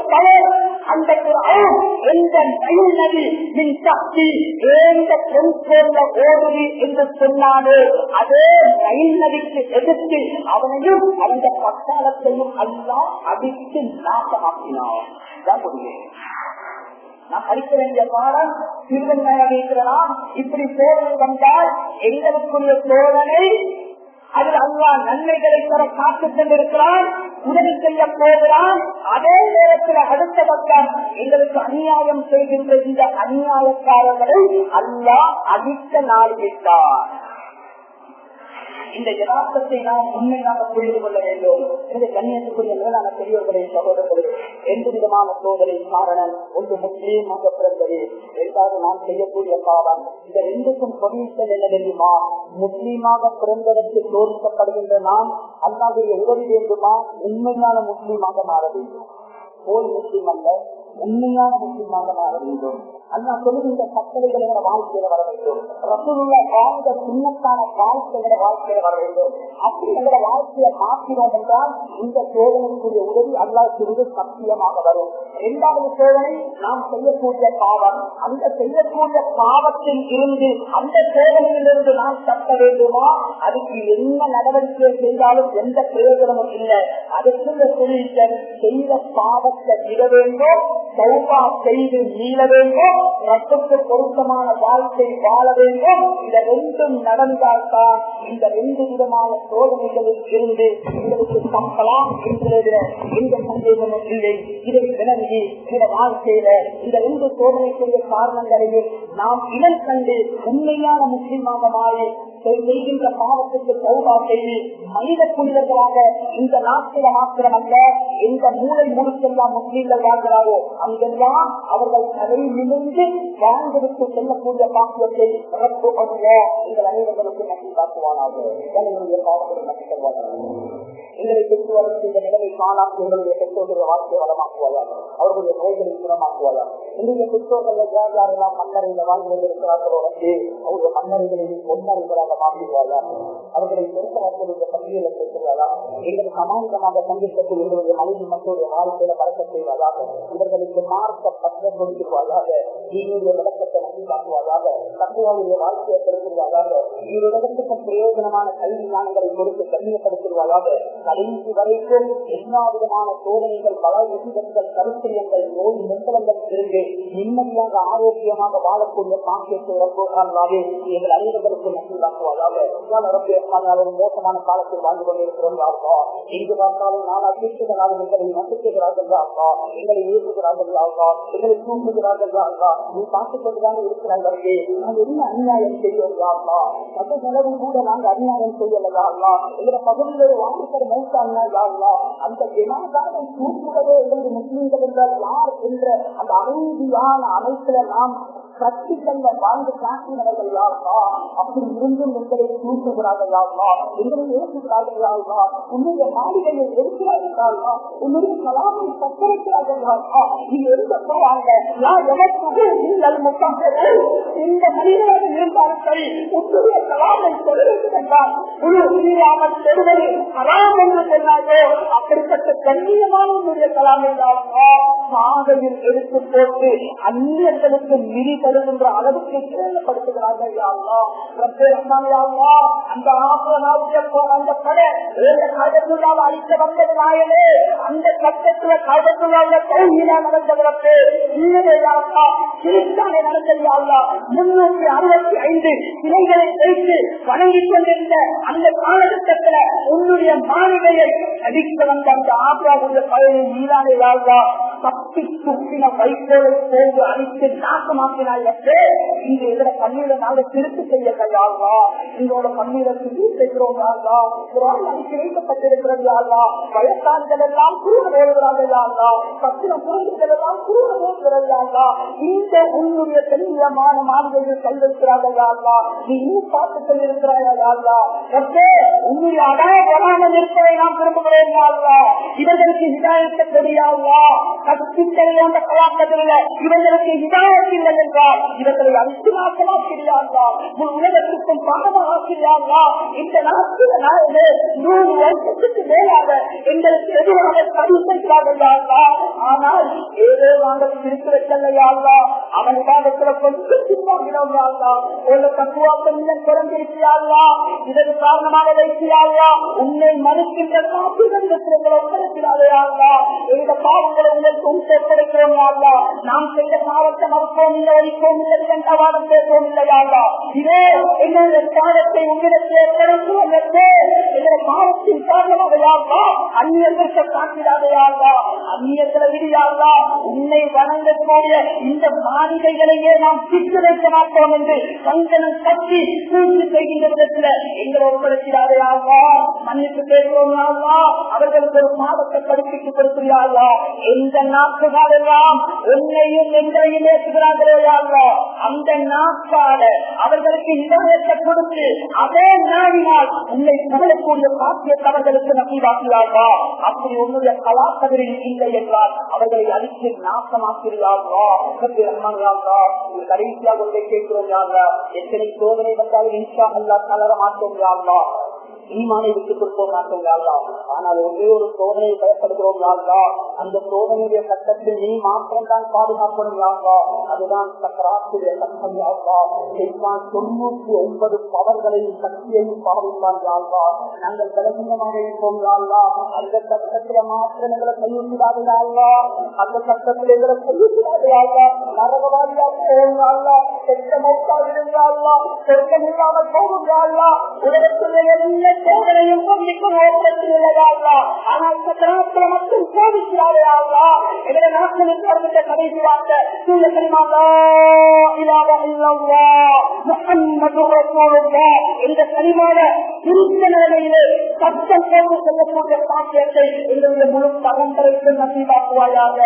பலர் அந்த எந்த நதி மின் சக்தி ஏந்த என்று சொன்னாலே அதே நதிக்கு எதிர்த்து அவனையும் அந்த பட்டாளத்தையும் அல்லா அடித்து நாசமாக்கினார் நான் படிக்க வேண்டிய பாடம் இப்படி சோதனை வந்தால் எங்களுக்குரிய சோதனை அதில் அல்லா நன்மைகளை தர காத்து கொண்டிருக்கிறான் உதவி செய்ய போகிறான். அதே நேரத்தில் அடுத்த பக்கம் எங்களுக்கு அநியாயம் செய்கின்ற இந்த அநியாயக்காரர்களை அல்லா அடிக்க நாடுவிட்டார் இந்த யதார்த்தத்தை நாம் உண்மையாக புரிந்து கொள்ள வேண்டும். இந்த கண்ணியத்துக்குரிய மேலான பெரியவர்களின் சகோதரர்களுக்கு எந்த சோதனை காரணம் ஒன்று முஸ்லீமாக பிறந்தது. இரண்டாவது நாம் செய்யக்கூடிய பாவம் இந்த ரெண்டுக்கும் பொருட்கள் என்ன தெரியுமா? முஸ்லீமாக பிறந்ததற்கு சோதிக்கப்படுகின்ற நாம் அல்லாவுடைய உதவி வேண்டுமா? உண்மையான முஸ்லீமாக மாற வேண்டும். போல் முஸ்லீம் அல்ல உண்மையான முஸ்லீமாக மாற வேண்டும். அண்ணா சொல்லுகின்ற கட்டளைகள் வாழ்க்கையில வர வேண்டும். ரசூலுள்ள வாழ்ந்த சின்னத்தான வாழ்க்கைகளை வாழ்க்கையில வர வேண்டும். அப்படி எங்களை வாழ்க்கையை மாற்றினோம் என்றால் இந்த சோதனைக்குரிய உதவி அல்லா சிறிது சத்தியமாக வரும். இரண்டாவது சோதனை நாம் செய்யக்கூடிய பாவம். அந்த செய்யக்கூடிய பாவத்தில் இருந்து அந்த சோதனையிலிருந்து நாம் தப்ப வேண்டுமா? அதுக்கு என்ன நடவடிக்கை செய்தாலும் எந்த பிரயோஜனமும் இல்லை. அதுக்குள்ள சொல்லிட்டேன் செய்த பாவத்தை விட வேண்டும். சௌபா செய்து மீள வேண்டும். ரத்தத்துக்கு பொருத்தமான வாழ்க்கை வாழ வேண்டும். இந்த ரெண்டும் நடந்தால்தான் இந்த ரெண்டு விதமான சோதனைகளில் இருந்து எங்களுக்கு தப்பலாம் என்கிற எந்த சந்தேகமும் இல்லை. இதை விளங்கி இந்த வாழ்க்கையில இந்த ரெண்டு சோதனைக்குரிய காரணங்களையும் நாம் இடம் கண்டு உண்மையான முஸ்லிமாக மாறி செய்கின்ற பாவத்துக்கு சௌபா செய்து மனித புனிதர்களாக இந்த நாட்டில மாத்திரமல்ல எந்த மூளை முழுக்கெல்லாம் முஸ்லீம்கள் வாழ்கிறாரோ அங்கெல்லாம் அவர்கள் தலை நிமிர்ந்து வாழ்ந்திருக்கு செல்லக்கூடிய பாக்கியத்தை ரத்து பண்ணுங்க எங்கள் அனைவர்களுக்கு நன்றி காட்டுவானாக. என்னுடைய பாவங்களை நன்றி தருவார்கள் எங்களை பெற்றோருக்கு இந்த நிலைமை காணாமல் எங்களுடைய பெற்றோர்களுடைய வாழ்க்கை வளமாக்குவாயாக. அவர்களுடைய நோய்களை குணமாக்குவாயாக. எங்களுடைய பெற்றோர்கள் யார் யாரெல்லாம் மன்னரையில் வாழ்ந்து கொண்டிருக்கிறார்களோ வந்து அவருடைய மன்னர்களை பொன்னறிகளாக மாற்றுவாயா அவர்களை பெருசாக்களுடைய பள்ளிகளை பெற்றுவாயா எங்கள் சமாந்தமாக சந்திக்கத்தில் எங்களுடைய மனைவி மக்களுடைய வாழ்க்கையில பறக்க செய்வதாக இவர்களுக்கு மார்க்க பக்கம் கொடுத்துவாயாக நீங்களுடைய விளக்கத்தை நம்பி தத்துவாவுடைய வாழ்க்கையை பெருக்குவாயாக பிரயோஜனமான கல்வி ஞானங்களை கொடுத்து கண்ணியப்படுத்துவாயாக கடைசி வரைக்கும் எல்லா விதமான சோதனைகள் பல விகிதங்கள் கருத்திரியங்கள் நோய் மண்டலங்கள் இருந்து நிம்மதியாக ஆரோக்கியமாக வாழக்கூடிய பாக்கியத்தை வரப்போகிறார்களாவே எங்கள் அனைவருக்கும் நன்றி மோசமான காலத்தில் வாழ்ந்து கொண்டிருக்கிறோம் எங்கு பார்த்தாலும் நான் அபிஷேகனாக எங்களை நசுக்குகிறார்கள் எங்களை ஏற்றுகிறார்கள் எங்களை தூக்குகிறார்கள் அப்பா நீ பார்த்துக் கொண்டுதான் இருக்கிறார்களே நான் என்ன அநியாயம் செய்யலையா அப்பா மற்ற நிலவும் கூட நாங்கள் அநியாயம் செய்யலையா அல்லா எங்களை பகுதியில் வாங்கிக்கிற வாக்குத்தர மௌத்தாங்களா அந்த ஜனாதாரம் தூக்குவதே எங்களுக்கு முஸ்லீம்கள் என்றால் யார் என்ற அந்த அமைதியான அமைப்புல நாம் கட்டி கட்சிகள்ல வாழ்ந்து காட்டினவர்கள் யாருமா அப்படி இருந்தும் எங்களை தூக்குகிறார்கள் யாருமா எங்களை ஏற்றுகிறார்கள் யாருமா உன்னுடைய மாளிகையை எடுக்கிறார்கள் யாருமா உன்னுடைய கலாமை சத்தரிக்கிறார்கள் யாருமா நீ எடுக்க போவாங்க நான் எனக்கு நீங்கள் முக்காக இந்த மனிதனாக இருந்தாலும் சரி உன்னுடைய கலாமை சொல்லிருக்கிறார் முழு உயிராமல் பெறுவது கலாம் என்று சொன்னாரோ. அப்படிப்பட்ட கண்ணியமான உன்னுடைய கலாமை யாருமா பாதையில் எடுத்து போட்டு அந்நியர்களுக்கு மிதி தருகின்ற அளவுக்கு கேள்விப்படுத்துகிறார்கள் யாருமா அந்த ஆசிரமாவுடைய அந்த கடை கழகத்துள்ளால் அழிக்க வந்தது நாயனே அந்த கட்டத்துல கழகத்துள்ளால தோல்வியா நடந்தவருக்கு இல்லையே கிறிஸ்தானே நடந்தது யாருலா முன்னூற்றி அறுபத்தி ஐந்து சிலைகளை வைத்து வணங்கிக் கொண்டிருந்த அந்த காலகட்டத்துல உன்னுடைய மாளிகையை அடிக்க வந்த அந்த ஆசிராவுடைய பழைய நீரானே யாருலா தப்பி துப்பின வைக்கோலை போது அழித்து நாசமாக்கினாய் இங்க இதர கண்ணீரை நாங்க திருத்து செய்யங்கள் யாருலா எங்களோட கண்ணீரை சுத்தி செய்கிறோம் யாழ்வா ஒரு ஆள் அடித்து வைக்கப்பட்டிருக்கிறது யாருலா வயசான்கள் எல்லாம் குருவ வேறுகிறார்கள் யாழ்வா கத்தின குழந்தைகள் எல்லாம் குருவ வேறுகிறது யாழ்வா இந்த உன்னுடைய தெளிவமான மாணவர்கள் கை யாழ்வா நீ இன்னும் பார்த்து கொண்டிருக்கிறாயா யாருலா உன்னுடைய அடைய வராமல் இருப்பதை நாம் விரும்புகிறேன் யாழ்வா இவர்களுக்கு ஹிதாயத்தை தெரியாதா கற்பித்தல் என்ற கலாக்கத்தில் இவர்களுக்கு ஹிதாயத்தில்லை என்றால் இவர்களை அவிசுவாசமாக்கிறார்களா உன் உலகத்திற்கும் பாடமாக்கிறார்களா இந்த நாட்டில் நாளே நூறு வருஷத்துக்கு மேலாக எங்களுக்கு எதிராக சரி ஆனால் ஏதோ நாங்கள் பிரித்து வைக்கலையாங்களா அவன் காலத்துல கொஞ்சம் சின்னவாங்களா ஒரு தத்துவாக்கம் இன்னும் குறைந்திருக்கிறார்களா இதற்கு காரணமாக வைக்கிறார்களா? உன்னை மறுக்கின்ற காப்பிடங்களை ஒப்படைக்கிறார்களா எந்த பாவங்களை உங்களுக்கு ஒப்படைக்கிறோம் யாருலா நாம் செய்த பாவத்தை மறுப்போம் இல்லை அழிப்போம் இல்லை கண்டவாதம் வாதம் பேசுவோம் இல்லையாங்களா இதே எங்களுடைய பாவத்தை உங்களுக்கு ஒப்படைக்கிறோம் எங்களுடைய பாவத்தின் காரணமாக யாருலா அந்நியர்களுக்கு காட்டிடாதையாங்களா அந்நியர்களை விடியாங்களா உன்னை வணங்கக்கூடிய இந்த மாளிகைகளையே நாம் சித்து வைக்க மாட்டோம் என்று கங்கணம் கட்டி பூர்த்தி செய்கின்ற விதத்தில் எங்களை ஒப்படைக்கிறாரையாங்களா மன்னிப்பு பேசுவோம் அவர்களுக்கு ஒரு பாவத்தை கற்பித்து கொடுக்கிறாயா எந்த நாட்டுகாரெல்லாம் உன்னையும் எங்களையும் ஏற்றுகிறார்களோ அந்த நாட்டால அவர்களுக்கு இடையத்தை கொடுத்து அதே நாடினால் உன்னை புகழக்கூடிய பாக்கியத்தை அவர்களுக்கு நம்பிவாக்கிறார்களா அப்படி உன்னுடைய கலாக்கதிரில் இல்லை என்றால் அவர்களை அழித்து நாசமாக்கிறார்களா கடைசியாக கேட்கிறோம் யாரா எத்தனை சோதனை வந்தாலும் இன்ஷா அல்லா தளர மாட்டோம் யாரா ஈமானை விட்டுக் கொடுப்போம் மாட்டோம் யாழ்லா ஆனால் ஒரே ஒரு சோதனையை பயப்படுகிறோம் யாழ்லா அந்த சோதனையுடைய சட்டத்தில் நீ மாத்திரம் தான் பாதுகாக்கணும் யாரா அதுதான் சக்கராத்துடைய சட்டம் யாழ்லா செய்வான் தொண்ணூற்றி ஒன்பது பவர்களையும் சக்தியையும் பாவிப்பான் யாழ்லா நாங்கள் பலவீனமாக இருப்போம் யாழ்லா அந்த சட்டத்தில மாத்திரம் எங்களை கையெழுத்தாது யாழ்லா அந்த சட்டத்தில் எங்களை கையெழுத்தாது யாழ்லா நரகவாதியாக போகும் யாரா செத்த மௌத்தாக இருந்தாலா சொர்க்கம் இல்லாமல் போகும் யாரா உலகத்தில் எல்லா சோதனையும் சந்திக்கும் ஓட்டத்தில் உள்ளதா ஆனால் மட்டும் சோதிக்கிறார்களா எங்களை நாட்டில் இருக்கிற கடைசி வார்த்தை சூழ இல்லாத இல்லவா இந்த கனிமான இருந்த நிலையிலே சத்தம் போட்டு செல்லக்கூடிய பாக்கியத்தை எங்களுடைய முழு பரம்பரைக்கு நம்பிவாக்குவாயாக